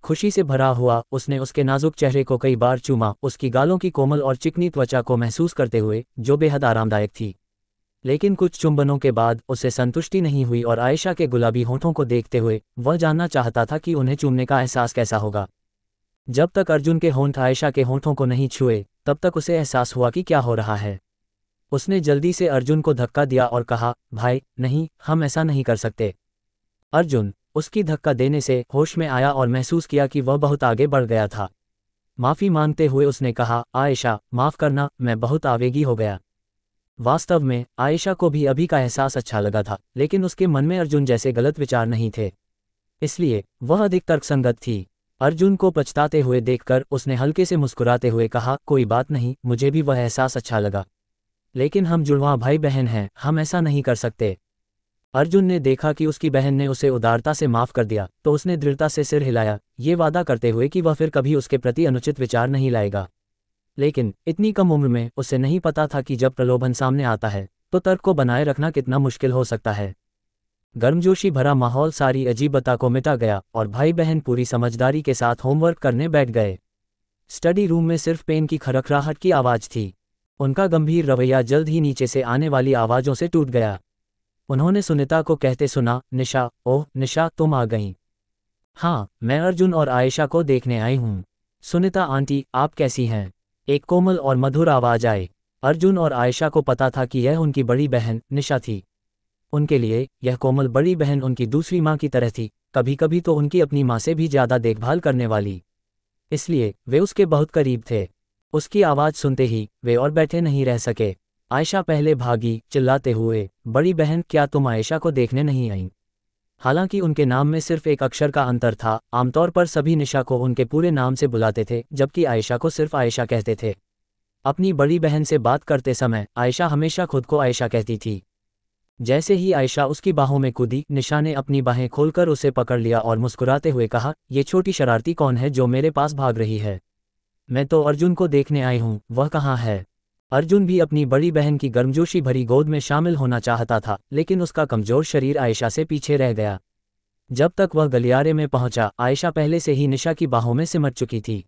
खुशी से भरा हुआ, उसने उसके नाजुक चेहरे को कई बार चूमा, उसकी गालों की कोमल और चिकनी त्वचा को महसूस करते हुए, जो बेहद आरामदायक थी। लेकिन कुछ चुंबनों के बाद, उसे संतुष्टि नहीं हुई और आयशा के गुलाबी होठों को देखते हुए, वह जानना चाहता था कि उन्हें चूमने का एहसास कैसा होगा। जब तक अर्जुन के होंठ आयशा के होठों को नहीं छुए, तब तक उसे एहसास हुआ कि क्या हो रहा है। उसने जल्दी से अर्जुन को धक्का दिया और कहा, भाई, नहीं, हम ऐसा नहीं कर सकते। अर्जुन उसकी धक्का देने से होश में आया और महसूस किया कि वह बहुत आगे बढ़ गया था। माफ़ी मांगते हुए उसने कहा, आयशा, माफ़ करना, मैं बहुत आवेगी हो गया। वास्तव में, आयशा को भी अभी का एहसास अच्छा लगा था, लेकिन उसके मन में अर्जुन जैसे गलत विचार नहीं थे। इसलिए, वह अधिक तर्कसंगत थी। अर्जुन को पछताते हुए देखकर उसने हल्के से मुस्कुराते हुए कहा, कोई बात नहीं, मुझे भी वह एहसास अच्छा लगा। लेकिन हम जुड़वा भाई बहन हैं, हम ऐसा नहीं कर सकते। अर्जुन ने देखा कि उसकी बहन ने उसे उदारता से माफ़ कर दिया तो उसने दृढ़ता से सिर हिलाया, ये वादा करते हुए कि वह फिर कभी उसके प्रति अनुचित विचार नहीं लाएगा। लेकिन, इतनी कम उम्र में, उसे नहीं पता था कि जब प्रलोभन सामने आता है तो तर्क को बनाए रखना कितना मुश्किल हो सकता है। गर्मजोशी भरा माहौल सारी अजीबता को मिटा गया, और भाई बहन पूरी समझदारी के साथ होमवर्क करने बैठ गए। स्टडी रूम में सिर्फ़ पेन की खरखराहट की आवाज़ थी। उनका गंभीर रवैया जल्द ही नीचे से आने वाली आवाज़ों से टूट गया। उन्होंने सुनीता को कहते सुना, निशा, ओह, निशा, तुम आ गई। हाँ मैं अर्जुन और आयशा को देखने आई हूँ। सुनीता, आंटी, आप कैसी हैं? एक कोमल और मधुर आवाज़ आए अर्जुन और आयशा को पता था कि यह उनकी बड़ी बहन, निशा थी। उनके लिए यह कोमल बड़ी बहन उनकी दूसरी माँ की तरह थी। कभी कभी तो उनकी अपनी माँ से भी ज़्यादा देखभाल करने वाली। इसलिए वे उसके बहुत करीब थे। उसकी आवाज़ सुनते ही वे और बैठे नहीं रह सके। आयशा पहले भागी, चिल्लाते हुए, बड़ी बहन, क्या तुम आयशा को देखने नहीं आई? हालाँकि उनके नाम में सिर्फ़ एक अक्षर का अंतर था, आमतौर पर सभी निशा को उनके पूरे नाम से बुलाते थे, जबकि आयशा को सिर्फ़ आयशा कहते थे। अपनी बड़ी बहन से बात करते समय, आयशा हमेशा खुद को आयशा कहती थी। जैसे ही आयशा उसकी बाहों में कूदी, निशा ने अपनी बाहें खोलकर उसे पकड़ लिया और मुस्कुराते हुए कहा, ये छोटी शरारती कौन है जो मेरे पास भाग रही है? मैं तो अर्जुन को देखने आई हूँ, वह कहाँ है? अर्जुन भी अपनी बड़ी बहन की गर्मजोशी भरी गोद में शामिल होना चाहता था, लेकिन उसका कमज़ोर शरीर आयशा से पीछे रह गया। जब तक वह गलियारे में पहुँचा, आयशा पहले से ही निशा की बाहों में सिमट चुकी थी।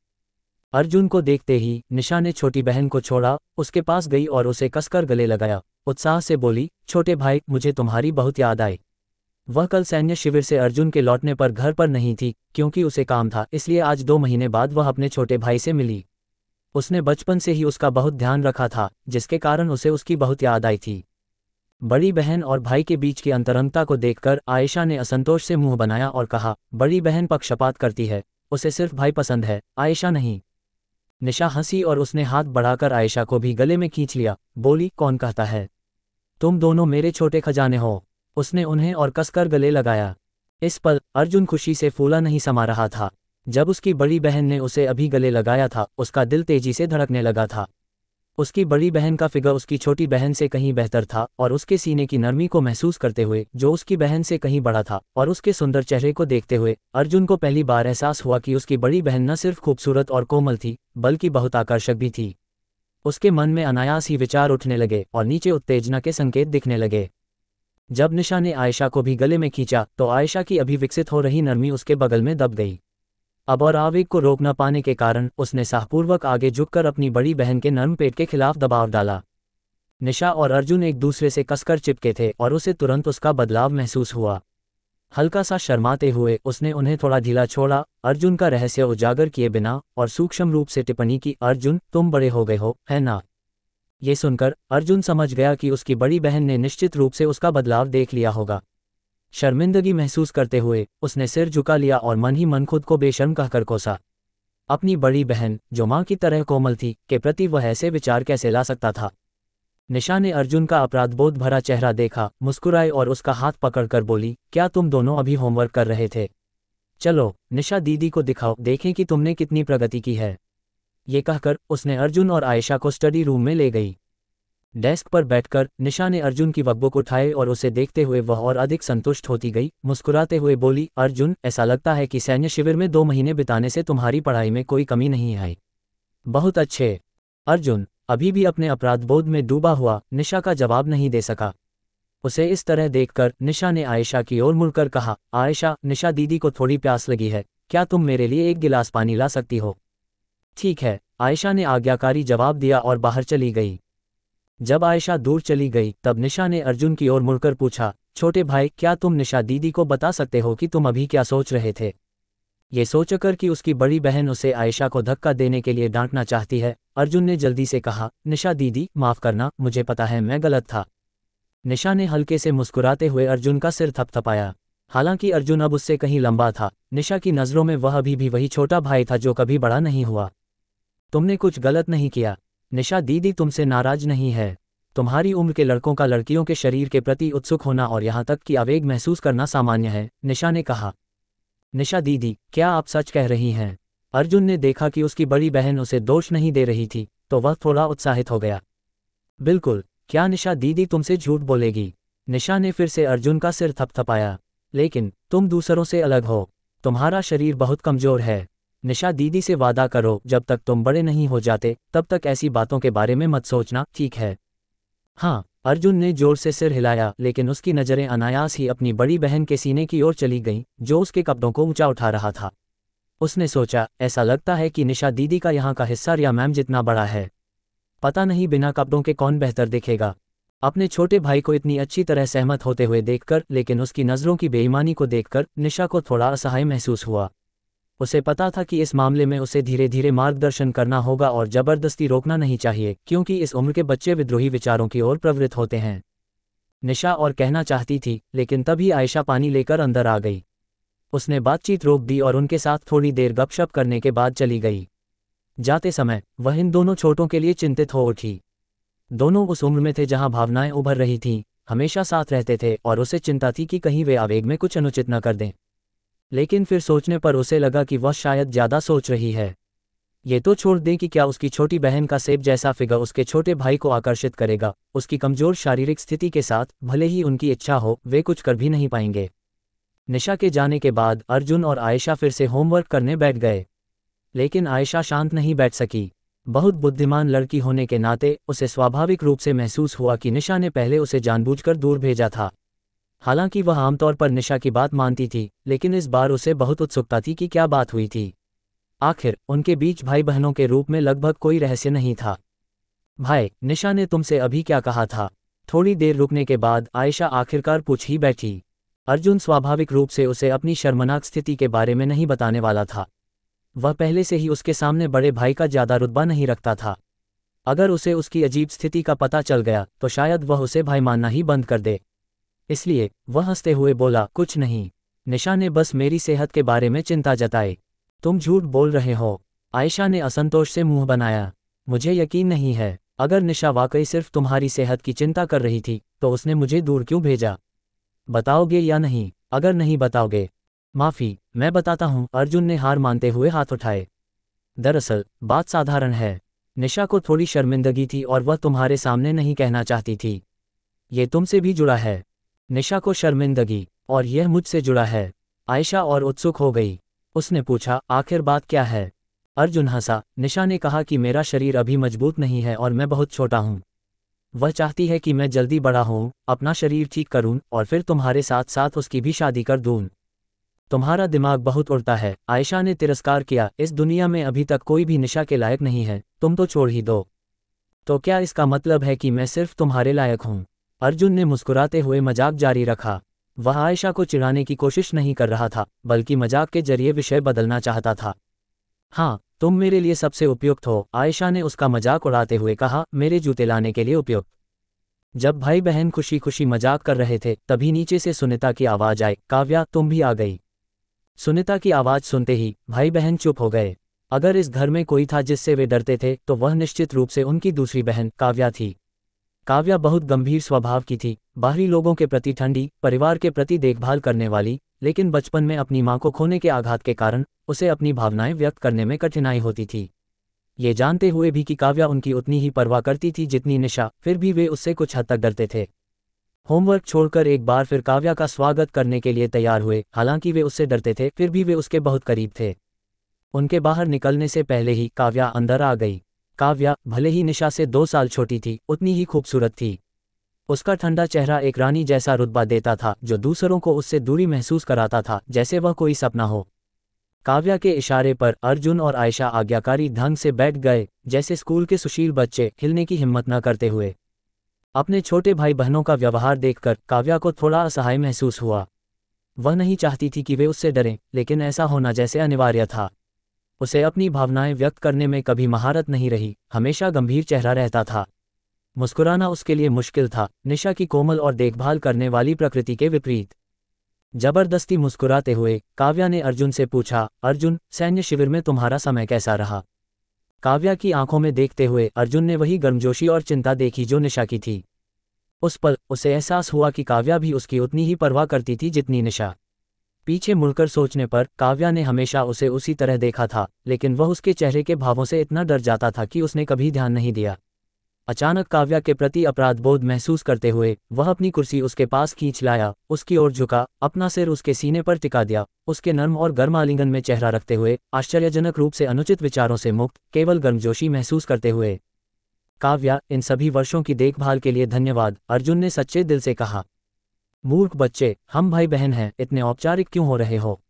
अर्जुन को देखते ही, निशा ने छोटी बहन को छोड़ा, उसके पास गई और उसे कसकर गले लगाया। उत्साह से बोली, छोटे भाई, मुझे तुम्हारी बहुत याद आई वह कल सैन्य शिविर से अर्जुन के लौटने पर घर पर नहीं थी, क्योंकि उसे काम था, इसलिए आज दो महीने बाद वह अपने छोटे भाई से मिली। उसने बचपन से ही उसका बहुत ध्यान रखा था, जिसके कारण उसे उसकी बहुत याद आई थी। बड़ी बहन और भाई के बीच की अंतरंगता को देखकर आयशा ने असंतोष से मुँह बनाया और कहा, बड़ी बहन पक्षपात करती है, उसे सिर्फ़ भाई पसंद है, आयशा नहीं निशा हँसी और उसने हाथ बढ़ाकर आयशा को भी गले में खींच लिया, बोली, कौन कहता है? तुम दोनों मेरे छोटे खजाने हो उसने उन्हें और कसकर गले लगाया। इस पल अर्जुन खुशी से फूला नहीं समा रहा था। जब उसकी बड़ी बहन ने उसे अभी गले लगाया था, उसका दिल तेज़ी से धड़कने लगा था। उसकी बड़ी बहन का फिगर उसकी छोटी बहन से कहीं बेहतर था और उसके सीने की नरमी को महसूस करते हुए, जो उसकी बहन से कहीं बड़ा था, और उसके सुंदर चेहरे को देखते हुए, अर्जुन को पहली बार एहसास हुआ कि उसकी बड़ी बहन न सिर्फ़ खूबसूरत और कोमल थी, बल्कि बहुत आकर्षक भी थी। उसके मन में अनायास ही विचार उठने लगे और नीचे उत्तेजना के संकेत दिखने लगे। जब निशा ने आयशा को भी गले में खींचा तो आयशा की अभी विकसित हो रही नरमी उसके बगल में दब गई। अब और आवेग को रोक न पाने के कारण उसने साहपूर्वक आगे झुककर अपनी बड़ी बहन के नर्म पेट के खिलाफ दबाव डाला। निशा और अर्जुन एक दूसरे से कसकर चिपके थे और उसे तुरंत उसका बदलाव महसूस हुआ। हल्का सा शर्माते हुए उसने उन्हें थोड़ा ढीला छोड़ा, अर्जुन का रहस्य उजागर किए बिना और सूक्ष्म रूप से टिप्पणी की, अर्जुन, तुम बड़े हो गए हो, है ना? ये सुनकर अर्जुन समझ गया कि उसकी बड़ी बहन ने निश्चित रूप से उसका बदलाव देख लिया होगा। शर्मिंदगी महसूस करते हुए उसने सिर झुका लिया और मन ही मन खुद को बेशर्म कहकर कोसा। अपनी बड़ी बहन, जो माँ की तरह कोमल थी, के प्रति वह ऐसे विचार कैसे ला सकता था? निशा ने अर्जुन का अपराध बोध भरा चेहरा देखा, मुस्कुराए और उसका हाथ पकड़कर बोली, क्या तुम दोनों अभी होमवर्क कर रहे थे? चलो, निशा दीदी को दिखाओ, देखें कि तुमने कितनी प्रगति की है। ये कहकर उसने अर्जुन और आयशा को स्टडी रूम में ले गई। डेस्क पर बैठकर निशा ने अर्जुन की वकबुक उठाए और उसे देखते हुए वह और अधिक संतुष्ट होती गई। मुस्कुराते हुए बोली, अर्जुन, ऐसा लगता है कि सैन्य शिविर में दो महीने बिताने से तुम्हारी पढ़ाई में कोई कमी नहीं आई। बहुत अच्छे। अर्जुन, अभी भी अपने अपराधबोध में डूबा हुआ, निशा का जवाब नहीं दे सका उसे इस तरह देखकर निशा ने आयशा की ओर मुड़कर कहा, आयशा, निशा दीदी को थोड़ी प्यास लगी है। क्या तुम मेरे लिए एक गिलास पानी ला सकती हो ठीक है आयशा ने आज्ञाकारी जवाब दिया और बाहर चली गई। जब आयशा दूर चली गई, तब निशा ने अर्जुन की ओर मुड़कर पूछा, छोटे भाई, क्या तुम निशा दीदी को बता सकते हो कि तुम अभी क्या सोच रहे थे? ये सोचकर कि उसकी बड़ी बहन उसे आयशा को धक्का देने के लिए डांटना चाहती है, अर्जुन ने जल्दी से कहा, निशा दीदी, माफ़ करना, मुझे पता है मैं गलत था। निशा ने हल्के से मुस्कुराते हुए अर्जुन का सिर थपथपाया। हालाँकि अर्जुन अब उससे कहीं लंबा था, निशा की नज़रों में वह अभी भी वही छोटा भाई था जो कभी बड़ा नहीं हुआ। तुमने कुछ गलत नहीं किया निशा दीदी तुमसे नाराज़ नहीं है। तुम्हारी उम्र के लड़कों का लड़कियों के शरीर के प्रति उत्सुक होना और यहाँ तक कि आवेग महसूस करना सामान्य है, निशा ने कहा। निशा दीदी, क्या आप सच कह रही हैं? अर्जुन ने देखा कि उसकी बड़ी बहन उसे दोष नहीं दे रही थी तो वह थोड़ा उत्साहित हो गया। बिल्कुल, क्या निशा दीदी तुमसे झूठ बोलेगी? निशा ने फिर से अर्जुन का सिर थपथपाया। लेकिन, तुम दूसरों से अलग हो। तुम्हारा शरीर बहुत कमज़ोर है। निशा दीदी से वादा करो, जब तक तुम बड़े नहीं हो जाते, तब तक ऐसी बातों के बारे में मत सोचना, ठीक है? हाँ अर्जुन ने ज़ोर से सिर हिलाया, लेकिन उसकी नज़रें अनायास ही अपनी बड़ी बहन के सीने की ओर चली गईं, जो उसके कपड़ों को ऊँचा उठा रहा था। उसने सोचा, ऐसा लगता है कि निशा दीदी का यहाँ का हिस्सा रिया मैम जितना बड़ा है। पता नहीं बिना कपड़ों के कौन बेहतर दिखेगा। अपने छोटे भाई को इतनी अच्छी तरह सहमत होते हुए देखकर, लेकिन उसकी नज़रों की बेईमानी को देखकर, निशा को थोड़ा असहाय महसूस हुआ। उसे पता था कि इस मामले में उसे धीरे धीरे मार्गदर्शन करना होगा और ज़बरदस्ती रोकना नहीं चाहिए, क्योंकि इस उम्र के बच्चे विद्रोही विचारों की ओर प्रवृत्त होते हैं। निशा और कहना चाहती थी, लेकिन तभी आयशा पानी लेकर अंदर आ गई। उसने बातचीत रोक दी और उनके साथ थोड़ी देर गपशप करने के बाद चली गई। जाते समय, वह इन दोनों छोटों के लिए चिंतित हो उठी। दोनों उस उम्र में थे जहाँ भावनाएँ उभर रही थीं, हमेशा साथ रहते थे और उसे चिंता थी कि कहीं वे आवेग में कुछ अनुचित न कर दें। लेकिन फिर सोचने पर उसे लगा कि वह शायद ज़्यादा सोच रही है। ये तो छोड़ दें कि क्या उसकी छोटी बहन का सेब जैसा फिगर उसके छोटे भाई को आकर्षित करेगा। उसकी कमज़ोर शारीरिक स्थिति के साथ, भले ही उनकी इच्छा हो, वे कुछ कर भी नहीं पाएँगे। निशा के जाने के बाद, अर्जुन और आयशा फिर से होमवर्क करने बैठ गए। लेकिन आयशा शांत नहीं बैठ सकी। बहुत बुद्धिमान लड़की होने के नाते, उसे स्वाभाविक रूप से महसूस हुआ कि निशा ने पहले उसे जानबूझकर दूर भेजा था। हालाँकि वह आमतौर पर निशा की बात मानती थी, लेकिन इस बार उसे बहुत उत्सुकता थी कि क्या बात हुई थी। आखिर, उनके बीच भाई बहनों के रूप में लगभग कोई रहस्य नहीं था। भाई, निशा ने तुमसे अभी क्या कहा था? थोड़ी देर रुकने के बाद आयशा आखिरकार पूछ ही बैठी। अर्जुन स्वाभाविक रूप से उसे अपनी शर्मनाक स्थिति के बारे में नहीं बताने वाला था। वह पहले से ही उसके सामने बड़े भाई का ज़्यादा रुतबा नहीं रखता था। अगर उसे उसकी अजीब स्थिति का पता चल गया तो शायद वह उसे भाई मानना ही बंद कर दे। इसलिए वह हँसते हुए बोला, कुछ नहीं। निशा ने बस मेरी सेहत के बारे में चिंता जताई। तुम झूठ बोल रहे हो। आयशा ने असंतोष से मुँह बनाया। मुझे यकीन नहीं है। अगर निशा वाकई सिर्फ़ तुम्हारी सेहत की चिंता कर रही थी तो उसने मुझे दूर क्यों भेजा? बताओगे या नहीं? अगर नहीं बताओगे, माफ़ी, मैं बताता हूँ। अर्जुन ने हार मानते हुए हाथ उठाए। दरअसल, बात साधारण है। निशा को थोड़ी शर्मिंदगी थी और वह तुम्हारे सामने नहीं कहना चाहती थी। ये तुमसे भी जुड़ा है। निशा को शर्मिंदगी, और यह मुझसे जुड़ा है। आयशा और उत्सुक हो गई। उसने पूछा, आखिर बात क्या है? अर्जुन हंसा। निशा ने कहा कि मेरा शरीर अभी मज़बूत नहीं है और मैं बहुत छोटा हूँ। वह चाहती है कि मैं जल्दी बड़ा हूँ, अपना शरीर ठीक करूँ, और फिर तुम्हारे साथ साथ उसकी भी शादी कर दूँ। तुम्हारा दिमाग बहुत उड़ता है। आयशा ने तिरस्कार किया, इस दुनिया में अभी तक कोई भी निशा के लायक नहीं है, तुम तो छोड़ ही दो। तो क्या इसका मतलब है कि मैं सिर्फ़ तुम्हारे लायक हूँ? अर्जुन ने मुस्कुराते हुए मज़ाक जारी रखा। वह आयशा को चिढ़ाने की कोशिश नहीं कर रहा था, बल्कि मज़ाक के ज़रिए विषय बदलना चाहता था। हाँ तुम मेरे लिए सबसे उपयुक्त हो, आयशा ने उसका मज़ाक उड़ाते हुए कहा, मेरे जूते लाने के लिए उपयुक्त। जब भाई बहन खुशी खुशी मज़ाक कर रहे थे, तभी नीचे से सुनीता की आवाज़ आई, काव्या, तुम भी आ गई सुनीता की आवाज़ सुनते ही भाई बहन चुप हो गए। अगर इस घर में कोई था जिससे वे डरते थे तो वह निश्चित रूप से उनकी दूसरी बहन, काव्या थी। काव्या बहुत गंभीर स्वभाव की थी। बाहरी लोगों के प्रति ठंडी, परिवार के प्रति देखभाल करने वाली, लेकिन बचपन में अपनी माँ को खोने के आघात के कारण उसे अपनी भावनाएँ व्यक्त करने में कठिनाई होती थी। ये जानते हुए भी कि काव्या उनकी उतनी ही परवाह करती थी जितनी निशा, फिर भी वे उससे कुछ हद तक डरते थे। होमवर्क छोड़कर एक बार फिर काव्या का स्वागत करने के लिए तैयार हुए, हालाँकि वे उससे डरते थे, फिर भी वे उसके बहुत करीब थे। उनके बाहर निकलने से पहले ही काव्या अंदर आ गई। काव्या भले ही निशा से दो साल छोटी थी, उतनी ही खूबसूरत थी। उसका ठंडा चेहरा एक रानी जैसा रुतबा देता था, जो दूसरों को उससे दूरी महसूस कराता था, जैसे वह कोई सपना हो। काव्या के इशारे पर अर्जुन और आयशा आज्ञाकारी ढंग से बैठ गए, जैसे स्कूल के सुशील बच्चे हिलने की हिम्मत न करते हुए। अपने छोटे भाई बहनों का व्यवहार देखकर काव्या को थोड़ा असहाय महसूस हुआ। वह नहीं चाहती थी कि वे उससे डरें, लेकिन ऐसा होना जैसे अनिवार्य था। उसे अपनी भावनाएँ व्यक्त करने में कभी महारत नहीं रही, हमेशा गंभीर चेहरा रहता था। मुस्कुराना उसके लिए मुश्किल था, निशा की कोमल और देखभाल करने वाली प्रकृति के विपरीत। ज़बरदस्ती मुस्कुराते हुए, काव्या ने अर्जुन से पूछा, अर्जुन, सैन्य शिविर में तुम्हारा समय कैसा रहा? काव्या की आँखों में देखते हुए, अर्जुन ने वही गर्मजोशी और चिंता देखी जो निशा की थी। उस पल, उसे एहसास हुआ कि काव्या भी उसकी उतनी ही परवाह करती थी जितनी निशा। पीछे मुड़कर सोचने पर काव्या ने हमेशा उसे उसी तरह देखा था, लेकिन वह उसके चेहरे के भावों से इतना डर जाता था कि उसने कभी ध्यान नहीं दिया। अचानक काव्या के प्रति अपराध बोध महसूस करते हुए, वह अपनी कुर्सी उसके पास खींच लाया, उसकी ओर झुका, अपना सिर उसके सीने पर टिका दिया, उसके नर्म और गर्म आलिंगन में चेहरा रखते हुए, आश्चर्यजनक रूप से अनुचित विचारों से मुक्त, केवल गर्मजोशी महसूस करते हुए। काव्या, इन सभी वर्षों की देखभाल के लिए धन्यवाद, अर्जुन ने सच्चे दिल से कहा। मूर्ख बच्चे, हम भाई बहन हैं, इतने औपचारिक क्यों हो रहे हो?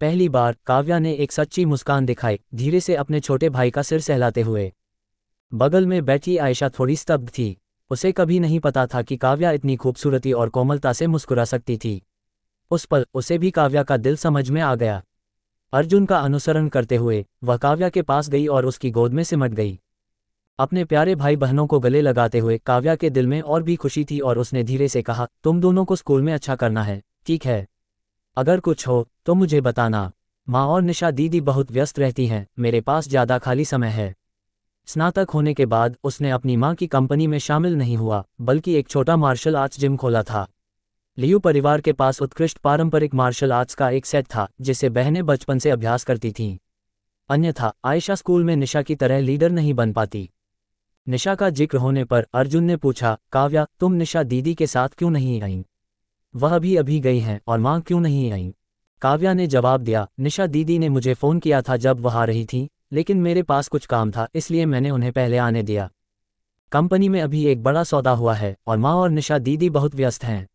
पहली बार, काव्या ने एक सच्ची मुस्कान दिखाई, धीरे से अपने छोटे भाई का सिर सहलाते हुए। बगल में बैठी आयशा थोड़ी स्तब्ध थी। उसे कभी नहीं पता था कि काव्या इतनी खूबसूरती और कोमलता से मुस्कुरा सकती थी। उस पल, उसे भी काव्या का दिल समझ में आ गया। अर्जुन का अनुसरण करते हुए, वह काव्या के पास गई और उसकी गोद में सिमट गई। अपने प्यारे भाई बहनों को गले लगाते हुए काव्या के दिल में और भी खुशी थी और उसने धीरे से कहा, तुम दोनों को स्कूल में अच्छा करना है, ठीक है। अगर कुछ हो तो मुझे बताना। माँ और निशा दीदी बहुत व्यस्त रहती हैं, मेरे पास ज़्यादा खाली समय है स्नातक होने के बाद उसने अपनी माँ की कंपनी में शामिल नहीं हुआ, बल्कि एक छोटा मार्शल आर्ट्स जिम खोला था। लियू परिवार के पास उत्कृष्ट पारंपरिक मार्शल आर्ट्स का एक सेट था, जिसे बहनें बचपन से अभ्यास करती थीं। अन्यथा, आयशा स्कूल में निशा की तरह लीडर नहीं बन पाती। निशा का ज़िक्र होने पर अर्जुन ने पूछा, काव्या, तुम निशा दीदी के साथ क्यों नहीं आई? वह भी अभी गई हैं और माँ क्यों नहीं आई? काव्या ने जवाब दिया, निशा दीदी ने मुझे फ़ोन किया था जब वह आ रही थी, लेकिन मेरे पास कुछ काम था, इसलिए मैंने उन्हें पहले आने दिया। कंपनी में अभी एक बड़ा सौदा हुआ है और माँ और निशा दीदी बहुत व्यस्त हैं।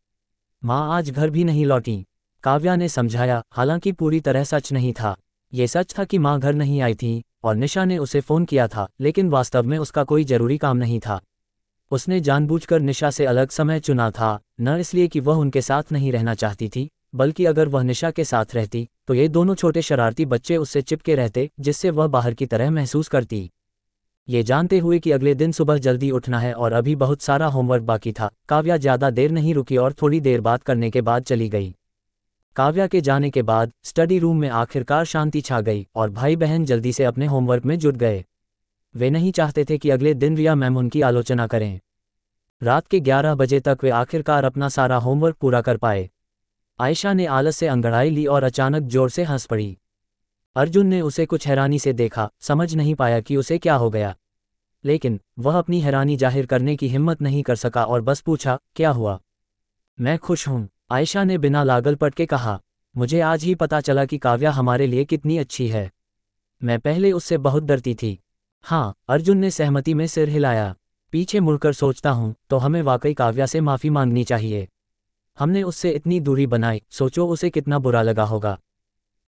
माँ आज घर भी नहीं लौटी। काव्या ने समझाया, हालाँकि पूरी तरह सच नहीं था। ये सच था कि माँ घर नहीं आई थी और निशा ने उसे फ़ोन किया था, लेकिन वास्तव में उसका कोई ज़रूरी काम नहीं था। उसने जानबूझकर निशा से अलग समय चुना था, न इसलिए कि वह उनके साथ नहीं रहना चाहती थी, बल्कि अगर वह निशा के साथ रहती तो ये दोनों छोटे शरारती बच्चे उससे चिपके रहते, जिससे वह बाहर की तरह महसूस करती। ये जानते हुए कि अगले दिन सुबह जल्दी उठना है और अभी बहुत सारा होमवर्क बाकी था, काव्या ज़्यादा देर नहीं रुकी और थोड़ी देर बात करने के बाद चली गई। काव्या के जाने के बाद स्टडी रूम में आखिरकार शांति छा गई और भाई बहन जल्दी से अपने होमवर्क में जुट गए। वे नहीं चाहते थे कि अगले दिन रिया मैम उनकी आलोचना करें। रात के 11 बजे तक वे आखिरकार अपना सारा होमवर्क पूरा कर पाए। आयशा ने आलस से अंगड़ाई ली और अचानक ज़ोर से हंस पड़ी। अर्जुन ने उसे कुछ हैरानी से देखा, समझ नहीं पाया कि उसे क्या हो गया। लेकिन, वह अपनी हैरानी ज़ाहिर करने की हिम्मत नहीं कर सका और बस पूछा, क्या हुआ? मैं खुश हूँ। आयशा ने बिना लागल पट के कहा, मुझे आज ही पता चला कि काव्या हमारे लिए कितनी अच्छी है। मैं पहले उससे बहुत डरती थी। हाँ अर्जुन ने सहमति में सिर हिलाया। पीछे मुड़कर सोचता हूँ तो हमें वाकई काव्या से माफ़ी मांगनी चाहिए। हमने उससे इतनी दूरी बनाई, सोचो उसे कितना बुरा लगा होगा।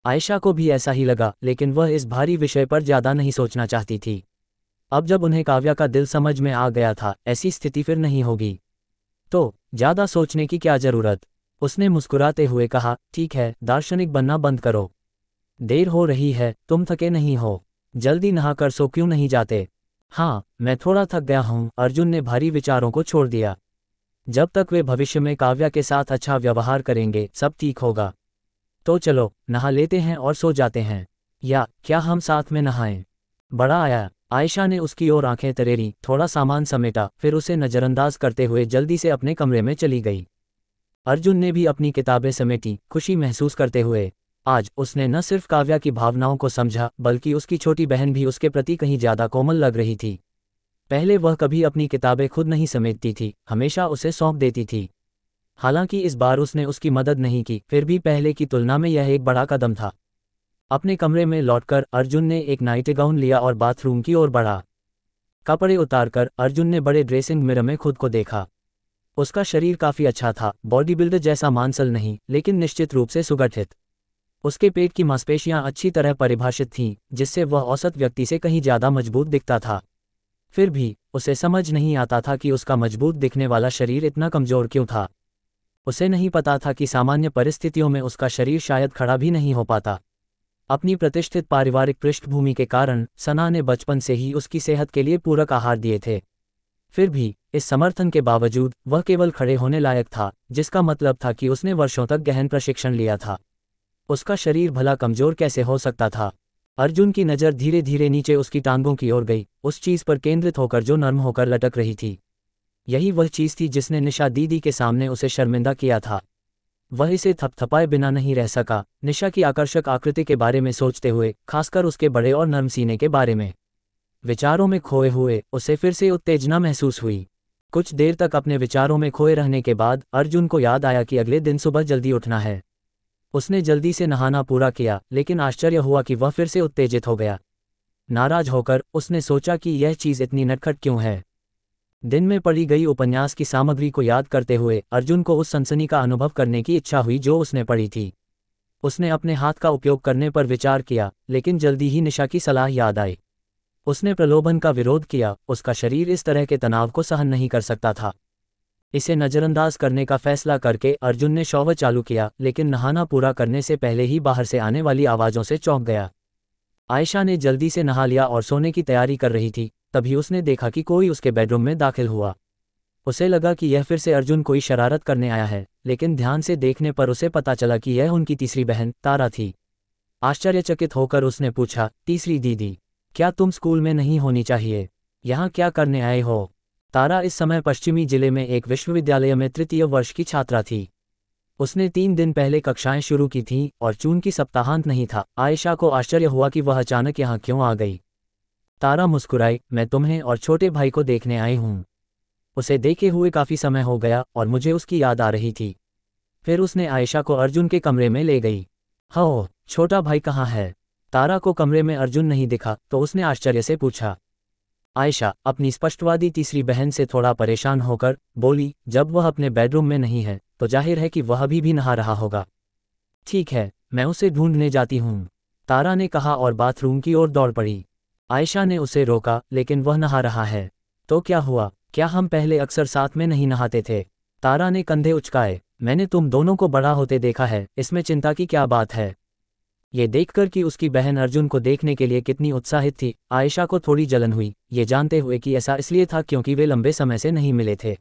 आयशा को भी ऐसा ही लगा, लेकिन वह इस भारी विषय पर ज़्यादा नहीं सोचना चाहती थी। अब जब उन्हें काव्या का दिल समझ में आ गया था, ऐसी स्थिति फिर नहीं होगी। तो ज़्यादा सोचने की क्या ज़रूरत? उसने मुस्कुराते हुए कहा, ठीक है, दार्शनिक बनना बंद करो। देर हो रही है, तुम थके नहीं हो। जल्दी नहाकर सो, क्यों नहीं जाते? हाँ मैं थोड़ा थक गया हूँ, अर्जुन ने भारी विचारों को छोड़ दिया। जब तक वे भविष्य में काव्या के साथ अच्छा व्यवहार करेंगे, सब ठीक होगा। तो चलो, नहा लेते हैं और सो जाते हैं। या, क्या हम साथ में नहाएँ? बड़ा आया। आयशा ने उसकी ओर आँखें तरेरी, थोड़ा सामान समेटा, फिर उसे नज़रअंदाज करते हुए जल्दी से अपने कमरे में चली गई। अर्जुन ने भी अपनी किताबें समेटी, खुशी महसूस करते हुए। आज उसने न सिर्फ़ काव्या की भावनाओं को समझा, बल्कि उसकी छोटी बहन भी उसके प्रति कहीं ज़्यादा कोमल लग रही थी। पहले वह कभी अपनी किताबें खुद नहीं समेटती थी, हमेशा उसे सौंप देती थी। हालाँकि इस बार उसने उसकी मदद नहीं की, फिर भी पहले की तुलना में यह एक बड़ा कदम था। अपने कमरे में लौटकर अर्जुन ने एक नाइट गाउन लिया और बाथरूम की ओर बढ़ा। कपड़े उतारकर अर्जुन ने बड़े ड्रेसिंग मिरर में खुद को देखा। उसका शरीर काफ़ी अच्छा था बॉडी बिल्डर जैसा मांसल नहीं, लेकिन निश्चित रूप से सुगठित। उसके पेट की मांसपेशियाँ अच्छी तरह परिभाषित थीं, जिससे वह औसत व्यक्ति से कहीं ज़्यादा मज़बूत दिखता था। फिर भी, उसे समझ नहीं आता था कि उसका मज़बूत दिखने वाला शरीर इतना कमज़ोर क्यों था। उसे नहीं पता था कि सामान्य परिस्थितियों में उसका शरीर शायद खड़ा भी नहीं हो पाता। अपनी प्रतिष्ठित पारिवारिक पृष्ठभूमि के कारण, सना ने बचपन से ही उसकी सेहत के लिए पूरक आहार दिए थे। फिर भी, इस समर्थन के बावजूद, वह केवल खड़े होने लायक था, जिसका मतलब था कि उसने वर्षों तक गहन प्रशिक्षण लिया था। उसका शरीर भला कमज़ोर कैसे हो सकता था? अर्जुन की नज़र धीरे धीरे नीचे उसकी टांगों की ओर गई, उस चीज़ पर केंद्रित होकर जो नर्म होकर लटक रही थी। यही वह चीज़ थी जिसने निशा दीदी के सामने उसे शर्मिंदा किया था। वह इसे थपथपाए बिना नहीं रह सका, निशा की आकर्षक आकृति के बारे में सोचते हुए, खासकर उसके बड़े और नर्म सीने के बारे में। विचारों में खोए हुए, उसे फिर से उत्तेजना महसूस हुई। कुछ देर तक अपने विचारों में खोए रहने के बाद, अर्जुन को याद आया कि अगले दिन सुबह जल्दी उठना है। उसने जल्दी से नहाना पूरा किया, लेकिन आश्चर्य हुआ कि वह फिर से उत्तेजित हो गया। नाराज़ होकर, उसने सोचा कि यह चीज़ इतनी नटखट क्यों है। दिन में पढ़ी गई उपन्यास की सामग्री को याद करते हुए, अर्जुन को उस सनसनी का अनुभव करने की इच्छा हुई जो उसने पढ़ी थी। उसने अपने हाथ का उपयोग करने पर विचार किया, लेकिन जल्दी ही निशा की सलाह याद आई। उसने प्रलोभन का विरोध किया, उसका शरीर इस तरह के तनाव को सहन नहीं कर सकता था। इसे नज़रअंदाज करने का फैसला करके अर्जुन ने शौव चालू किया, लेकिन नहाना पूरा करने से पहले ही बाहर से आने वाली आवाज़ों से चौंक गया। आयशा ने जल्दी से नहा लिया और सोने की तैयारी कर रही थी, तभी उसने देखा कि कोई उसके बेडरूम में दाखिल हुआ। उसे लगा कि यह फिर से अर्जुन कोई शरारत करने आया है, लेकिन ध्यान से देखने पर उसे पता चला कि यह उनकी तीसरी बहन, तारा थी। आश्चर्यचकित होकर उसने पूछा, तीसरी दीदी? क्या तुम स्कूल में नहीं होनी चाहिए? यहाँ क्या करने आए हो? तारा इस समय पश्चिमी ज़िले में एक विश्वविद्यालय में तृतीय वर्ष की छात्रा थी। उसने तीन दिन पहले कक्षाएँ शुरू की थीं और चून की सप्ताहांत नहीं था। आयशा को आश्चर्य हुआ कि वह अचानक यहाँ क्यों आ गई। तारा मुस्कुराई, मैं तुम्हें और छोटे भाई को देखने आई हूँ। उसे देखे हुए काफ़ी समय हो गया और मुझे उसकी याद आ रही थी। फिर उसने आयशा को अर्जुन के कमरे में ले गई। हो, छोटा भाई कहाँ है? तारा को कमरे में अर्जुन नहीं दिखा तो उसने आश्चर्य से पूछा। आयशा, अपनी स्पष्टवादी तीसरी बहन से थोड़ा परेशान होकर बोली, जब वह अपने बेडरूम में नहीं है तो ज़ाहिर है कि वह अभी भी नहा रहा होगा। ठीक है, मैं उसे ढूँढने जाती हूँ। तारा ने कहा और बाथरूम की ओर दौड़ पड़ी। आयशा ने उसे रोका, लेकिन वह नहा रहा है। तो क्या हुआ? क्या हम पहले अक्सर साथ में नहीं नहाते थे? तारा ने कंधे उचकाए। मैंने तुम दोनों को बड़ा होते देखा है, इसमें चिंता की क्या बात है? ये देखकर कि उसकी बहन अर्जुन को देखने के लिए कितनी उत्साहित थी। आयशा को थोड़ी जलन हुई, ये जानते हुए कि ऐसा इसलिए था क्योंकि वे लंबे समय से नहीं मिले थे।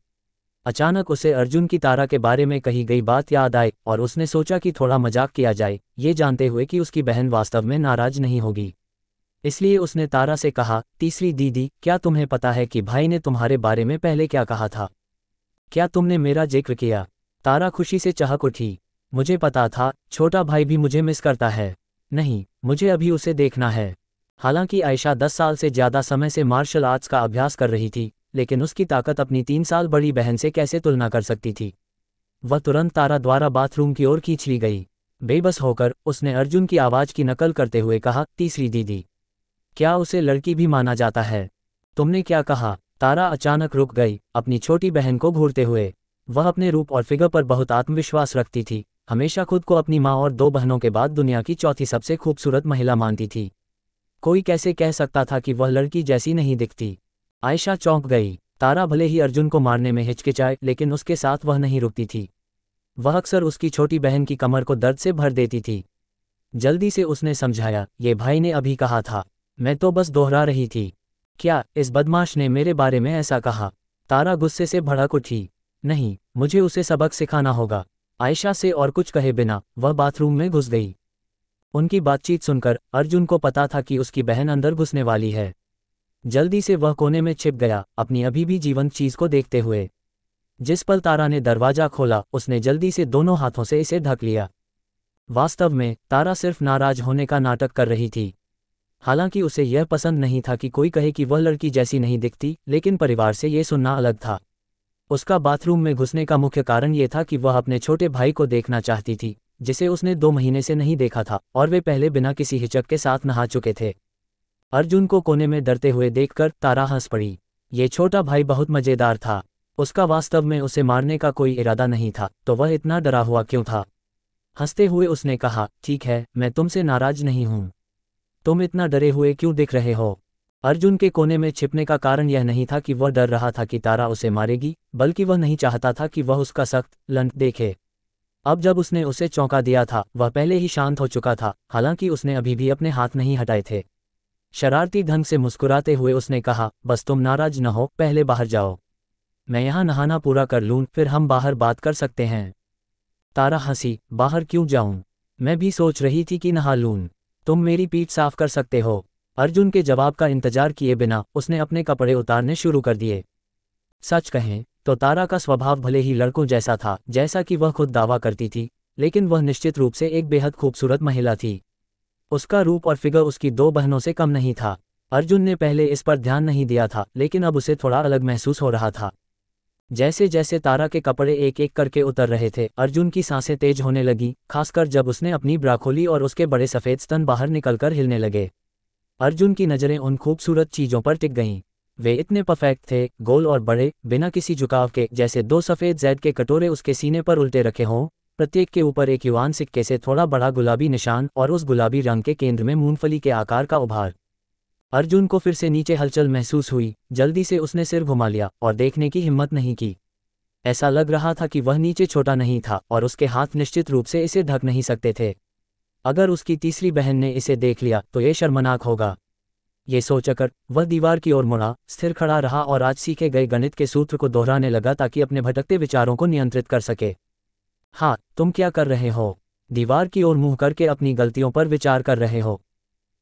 अचानक उसे अर्जुन की तारा के बारे में कही गई बात याद आई और उसने सोचा कि थोड़ा मज़ाक किया जाए, ये जानते हुए कि उसकी बहन वास्तव में नाराज़ नहीं होगी। इसलिए उसने तारा से कहा, तीसरी दीदी, क्या तुम्हें पता है कि भाई ने तुम्हारे बारे में पहले क्या कहा था? क्या तुमने मेरा ज़िक्र किया? तारा खुशी से चहक उठी। मुझे पता था, छोटा भाई भी मुझे मिस करता है। नहीं, मुझे अभी उसे देखना है। हालाँकि आयशा दस साल से ज़्यादा समय से मार्शल आर्ट्स का अभ्यास कर रही थी, लेकिन उसकी ताकत अपनी तीन साल बड़ी बहन से कैसे तुलना कर सकती थी? वह तुरंत तारा द्वारा बाथरूम की ओर खींच ली गई। बेबस होकर उसने अर्जुन की आवाज़ की नकल करते हुए कहा, तीसरी दीदी, क्या उसे लड़की भी माना जाता है? तुमने क्या कहा? तारा अचानक रुक गई, अपनी छोटी बहन को घूरते हुए। वह अपने रूप और फिगर पर बहुत आत्मविश्वास रखती थी। हमेशा खुद को अपनी माँ और दो बहनों के बाद दुनिया की चौथी सबसे खूबसूरत महिला मानती थी। कोई कैसे कह सकता था कि वह लड़की जैसी नहीं दिखती। आयशा चौंक गई। तारा भले ही अर्जुन को मारने में हिचकिचाए, लेकिन उसके साथ वह नहीं रुकती थी। वह अक्सर उसकी छोटी बहन की कमर को दर्द से भर देती थी। जल्दी से उसने समझाया, ये भाई ने अभी कहा था, मैं तो बस दोहरा रही थी। क्या इस बदमाश ने मेरे बारे में ऐसा कहा? तारा गुस्से से भड़क उठी। नहीं, मुझे उसे सबक सिखाना होगा। आयशा से और कुछ कहे बिना वह बाथरूम में घुस गई। उनकी बातचीत सुनकर अर्जुन को पता था कि उसकी बहन अंदर घुसने वाली है। जल्दी से वह कोने में छिप गया अपनी अभी भी जीवंत चीज़ को देखते हुए। जिस पल तारा ने दरवाज़ा खोला, उसने जल्दी से दोनों हाथों से इसे ढक लिया। वास्तव में, तारा सिर्फ़ नाराज़ होने का नाटक कर रही थी। हालाँकि उसे यह पसंद नहीं था कि कोई कहे कि वह लड़की जैसी नहीं दिखती, लेकिन परिवार से ये सुनना अलग था। उसका बाथरूम में घुसने का मुख्य कारण ये था कि वह अपने छोटे भाई को देखना चाहती थी, जिसे उसने दो महीने से नहीं देखा था और वे पहले बिना किसी हिचक के साथ नहा चुके थे। अर्जुन को कोने में डरते हुए देखकर तारा हंस पड़ी। ये छोटा भाई बहुत मज़ेदार था। उसका वास्तव में उसे मारने का कोई इरादा नहीं था तो वह इतना डरा हुआ क्यों था? हँसते हुए उसने कहा, ठीक है, मैं तुमसे नाराज़ नहीं हूँ। तुम इतना डरे हुए क्यों दिख रहे हो? अर्जुन के कोने में छिपने का कारण यह नहीं था कि वह डर रहा था कि तारा उसे मारेगी, बल्कि वह नहीं चाहता था कि वह उसका सख्त लंट देखे। अब जब उसने उसे चौंका दिया था, वह पहले ही शांत हो चुका था, हालाँकि उसने अभी भी अपने हाथ नहीं हटाए थे। शरारती ढंग से मुस्कुराते हुए उसने कहा, बस तुम नाराज़ न हो, पहले बाहर जाओ। मैं यहाँ नहाना पूरा कर लूँ, फिर हम बाहर बात कर सकते हैं। तारा हँसी, बाहर क्यों जाऊँ? मैं भी सोच रही थी कि नहा लूँ। तुम मेरी पीठ साफ़ कर सकते हो। अर्जुन के जवाब का इंतज़ार किए बिना उसने अपने कपड़े उतारने शुरू कर दिए। सच कहें तो तारा का स्वभाव भले ही लड़कों जैसा था, जैसा कि वह खुद दावा करती थी, लेकिन वह निश्चित रूप से एक बेहद खूबसूरत महिला थी। उसका रूप और फिगर उसकी दो बहनों से कम नहीं था। अर्जुन ने पहले इस पर ध्यान नहीं दिया था, लेकिन अब उसे थोड़ा अलग महसूस हो रहा था। जैसे जैसे तारा के कपड़े एक एक करके उतर रहे थे, अर्जुन की साँसें तेज होने लगी, खासकर जब उसने अपनी ब्रा खोली और उसके बड़े सफ़ेद स्तन बाहर निकलकर हिलने लगे। अर्जुन की नज़रें उन खूबसूरत चीज़ों पर टिक गईं। वे इतने परफेक्ट थे, गोल और बड़े, बिना किसी झुकाव के, जैसे दो सफ़ेद जैद के कटोरे उसके सीने पर उल्टे रखे हों। प्रत्येक के ऊपर एक युवान सिक्के से थोड़ा बड़ा गुलाबी निशान और उस गुलाबी रंग के केंद्र में मूंगफली के आकार का उभार। अर्जुन को फिर से नीचे हलचल महसूस हुई, जल्दी से उसने सिर घुमा लिया और देखने की हिम्मत नहीं की। ऐसा लग रहा था कि वह नीचे छोटा नहीं था और उसके हाथ निश्चित रूप से इसे ढक नहीं सकते थे। अगर उसकी तीसरी बहन ने इसे देख लिया तो ये शर्मनाक होगा। ये सोचकर, वह दीवार की ओर मुड़ा, स्थिर खड़ा रहा और आज सीखे गए गणित के सूत्र को दोहराने लगा ताकि अपने भटकते विचारों को नियंत्रित कर सके। हाँ तुम क्या कर रहे हो? दीवार की ओर मुँह करके अपनी गलतियों पर विचार कर रहे हो।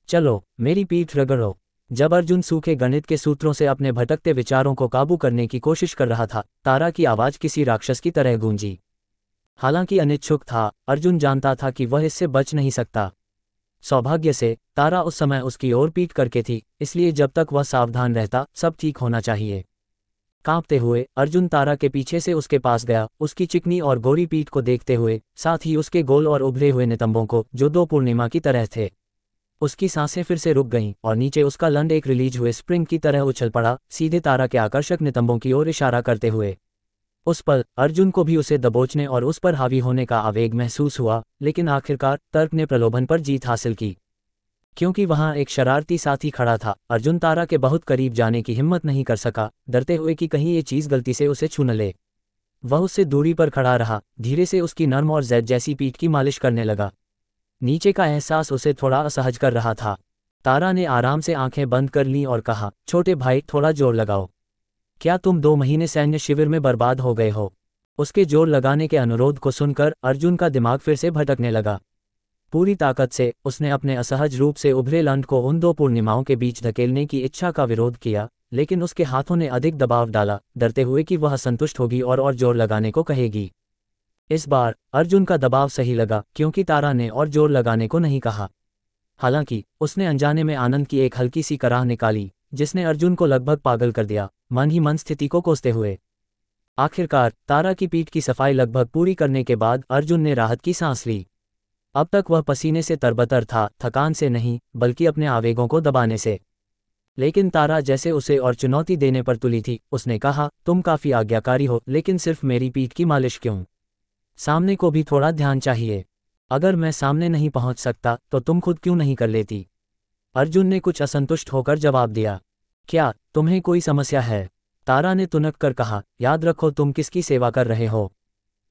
चलो, मेरी पीठ रगड़ो। जब अर्जुन सूखे गणित के सूत्रों से अपने भटकते विचारों को काबू करने की कोशिश कर रहा था, तारा की आवाज़ किसी राक्षस की तरह गूंजी। हालाँकि अनिच्छुक था, अर्जुन जानता था कि वह इससे बच नहीं सकता। सौभाग्य से, तारा उस समय उसकी ओर पीट करके थी, इसलिए जब तक वह सावधान रहता, सब ठीक होना चाहिए। कांपते हुए, अर्जुन तारा के पीछे से उसके पास गया, उसकी चिकनी और गोरी पीठ को देखते हुए, साथ ही उसके गोल और उभरे हुए नितंबों को, जो दो पूर्णिमा की तरह थे। उसकी साँसें फिर से रुक गईं, और नीचे उसका लंड एक रिलीज़ हुए स्प्रिंग की तरह उछल पड़ा, सीधे तारा के आकर्षक नितंबों की ओर इशारा करते हुए। उस पर अर्जुन को भी उसे दबोचने और उस पर हावी होने का आवेग महसूस हुआ, लेकिन आखिरकार तर्क ने प्रलोभन पर जीत हासिल की। क्योंकि वहाँ एक शरारती साथी खड़ा था, अर्जुन तारा के बहुत करीब जाने की हिम्मत नहीं कर सका, डरते हुए कि कहीं ये चीज़ गलती से उसे छू न ले। वह उससे दूरी पर खड़ा रहा, धीरे से उसकी नर्म और जैद जैसी पीठ की मालिश करने लगा। नीचे का एहसास उसे थोड़ा असहज कर रहा था। तारा ने आराम से आँखें बंद कर लीं और कहा, छोटे भाई, थोड़ा ज़ोर लगाओ। क्या तुम दो महीने सैन्य शिविर में बर्बाद हो गए हो? उसके ज़ोर लगाने के अनुरोध को सुनकर अर्जुन का दिमाग फिर से भटकने लगा। पूरी ताकत से उसने अपने असहज रूप से उभरे लंड को उन दो पूर्णिमाओं के बीच धकेलने की इच्छा का विरोध किया, लेकिन उसके हाथों ने अधिक दबाव डाला, डरते हुए कि वह संतुष्ट होगी और और ज़ोर लगाने को कहेगी। इस बार अर्जुन का दबाव सही लगा, क्योंकि तारा ने और ज़ोर लगाने को नहीं कहा। हालाँकि, उसने अनजाने में आनंद की एक हल्की सी कराह निकाली। जिसने अर्जुन को लगभग पागल कर दिया, मन ही मन स्थिति को कोसते हुए। आखिरकार, तारा की पीठ की सफ़ाई लगभग पूरी करने के बाद अर्जुन ने राहत की सांस ली। अब तक वह पसीने से तरबतर था, थकान से नहीं, बल्कि अपने आवेगों को दबाने से। लेकिन तारा जैसे उसे और चुनौती देने पर तुली थी, उसने कहा, तुम काफ़ी आज्ञाकारी हो, लेकिन सिर्फ़ मेरी पीठ की मालिश क्यों? सामने को भी थोड़ा ध्यान चाहिए। अगर मैं सामने नहीं पहुँच सकता तो तुम खुद क्यों नहीं कर लेती? अर्जुन ने कुछ असंतुष्ट होकर जवाब दिया, क्या तुम्हें कोई समस्या है? तारा ने तुनक कर कहा, याद रखो तुम किसकी सेवा कर रहे हो।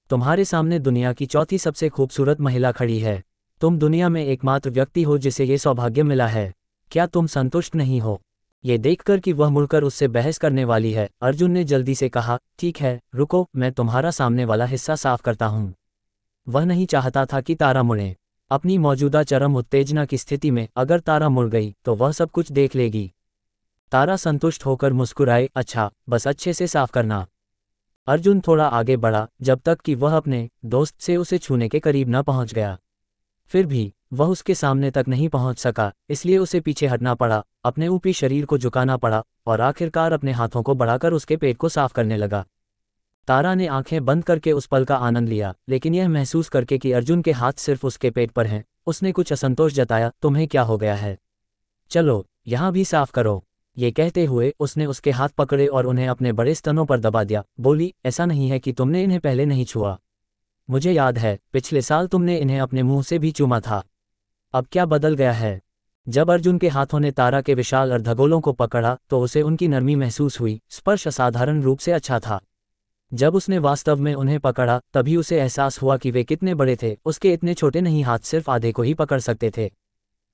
तुम्हारे सामने दुनिया की चौथी सबसे खूबसूरत महिला खड़ी है। तुम दुनिया में एकमात्र व्यक्ति हो जिसे ये सौभाग्य मिला है। क्या तुम संतुष्ट नहीं हो? ये देखकर कि वह मुड़कर उससे बहस करने वाली है, अर्जुन ने जल्दी से कहा, ठीक है, रुको, मैं तुम्हारा सामने वाला हिस्सा साफ़ करता हूँ। वह नहीं चाहता था कि तारा मुड़े। अपनी मौजूदा चरम उत्तेजना की स्थिति में अगर तारा मुड़ गई तो वह सब कुछ देख लेगी। तारा संतुष्ट होकर मुस्कुराए अच्छा बस अच्छे से साफ़ करना। अर्जुन थोड़ा आगे बढ़ा, जब तक कि वह अपने दोस्त से उसे छूने के करीब न पहुँच गया। फिर भी, वह उसके सामने तक नहीं पहुँच सका, इसलिए उसे पीछे हटना पड़ा, अपने ऊपरी शरीर को झुकाना पड़ा, और आखिरकार अपने हाथों को बढ़ाकर उसके पेट को साफ़ करने लगा। तारा ने आँखें बंद करके उस पल का आनंद लिया, लेकिन यह महसूस करके कि अर्जुन के हाथ सिर्फ़ उसके पेट पर हैं, उसने कुछ असंतोष जताया, तुम्हें क्या हो गया है? चलो, यहाँ भी साफ़ करो। ये कहते हुए उसने उसके हाथ पकड़े और उन्हें अपने बड़े स्तनों पर दबा दिया, बोली, ऐसा नहीं है कि तुमने इन्हें पहले नहीं छुआ। मुझे याद है, पिछले साल तुमने इन्हें अपने मुँह से भी चूमा था। अब क्या बदल गया है? जब अर्जुन के हाथों ने तारा के विशाल अर्धगोलों को पकड़ा तो उसे उनकी नरमी महसूस हुई, स्पर्श असाधारण रूप से अच्छा था। जब उसने वास्तव में उन्हें पकड़ा, तभी उसे एहसास हुआ कि वे कितने बड़े थे, उसके इतने छोटे नहीं हाथ सिर्फ़ आधे को ही पकड़ सकते थे।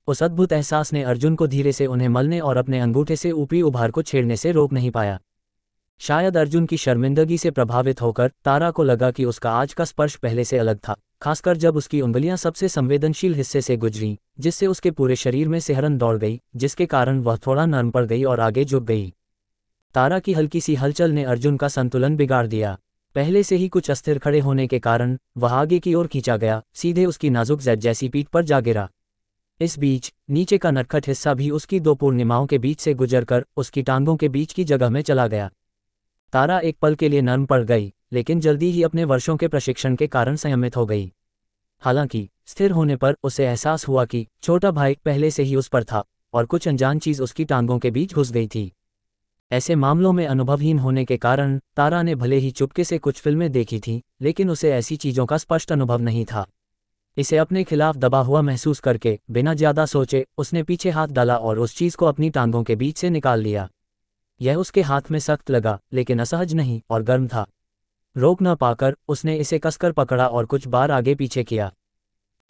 उस अद्भुत एहसास ने अर्जुन को धीरे से उन्हें मलने और अपने अंगूठे से ऊपरी उभार को छेड़ने से रोक नहीं पाया। शायद अर्जुन की शर्मिंदगी से प्रभावित होकर, तारा को लगा कि उसका आज का स्पर्श पहले से अलग था, खासकर जब उसकी उंगलियाँ सबसे संवेदनशील हिस्से से गुजरी, जिससे उसके पूरे शरीर में सेहरन दौड़ गई, जिसके कारण वह थोड़ा नरम पड़ गई और आगे झुक गई। तारा की हल्की सी हलचल ने अर्जुन का संतुलन बिगाड़ दिया। पहले से ही कुछ अस्थिर खड़े होने के कारण, वह आगे की ओर खींचा गया, सीधे उसकी नाजुक जैद जैसी पीठ पर जा गिरा। इस बीच, नीचे का नटखट हिस्सा भी उसकी दो पूर्णिमाओं के बीच से गुजरकर उसकी टांगों के बीच की जगह में चला गया। तारा एक पल के लिए नर्म पड़ गई, लेकिन जल्दी ही अपने वर्षों के प्रशिक्षण के कारण संयमित हो गई। हालाँकि, स्थिर होने पर उसे एहसास हुआ कि छोटा भाई पहले से ही उस पर था, और कुछ अनजान चीज़ उसकी टांगों के बीच घुस गई थी। ऐसे मामलों में अनुभवहीन होने के कारण, तारा ने भले ही चुपके से कुछ फ़िल्में देखी थीं, लेकिन उसे ऐसी चीज़ों का स्पष्ट अनुभव नहीं था। इसे अपने खिलाफ दबा हुआ महसूस करके, बिना ज़्यादा सोचे, उसने पीछे हाथ डाला और उस चीज़ को अपनी टांगों के बीच से निकाल लिया। यह उसके हाथ में सख्त लगा, लेकिन असहज नहीं और गर्म था। रोक न पाकर, उसने इसे कसकर पकड़ा और कुछ बार आगे पीछे किया।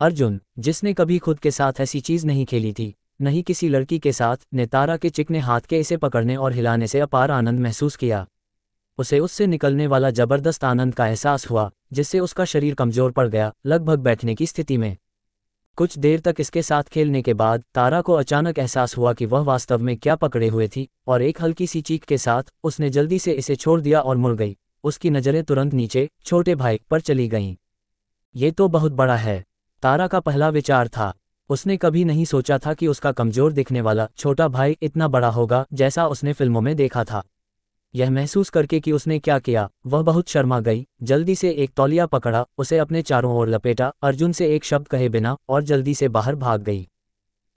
अर्जुन, जिसने कभी खुद के साथ ऐसी चीज़ नहीं खेली थी नहीं किसी लड़की के साथ ने तारा के चिकने हाथ के इसे पकड़ने और हिलाने से अपार आनंद महसूस किया। उसे उससे निकलने वाला ज़बरदस्त आनंद का एहसास हुआ, जिससे उसका शरीर कमज़ोर पड़ गया, लगभग बैठने की स्थिति में। कुछ देर तक इसके साथ खेलने के बाद तारा को अचानक एहसास हुआ कि वह वास्तव में क्या पकड़े हुए थी, और एक हल्की सी चीख के साथ उसने जल्दी से इसे छोड़ दिया और मुड़ गई। उसकी नज़रें तुरंत नीचे, छोटे भाई पर चली गईं। ये तो बहुत बड़ा है। तारा का पहला विचार था। उसने कभी नहीं सोचा था कि उसका कमज़ोर दिखने वाला छोटा भाई इतना बड़ा होगा जैसा उसने फ़िल्मों में देखा था। यह महसूस करके कि उसने क्या किया, वह बहुत शर्मा गई, जल्दी से एक तौलिया पकड़ा, उसे अपने चारों ओर लपेटा, अर्जुन से एक शब्द कहे बिना और जल्दी से बाहर भाग गई।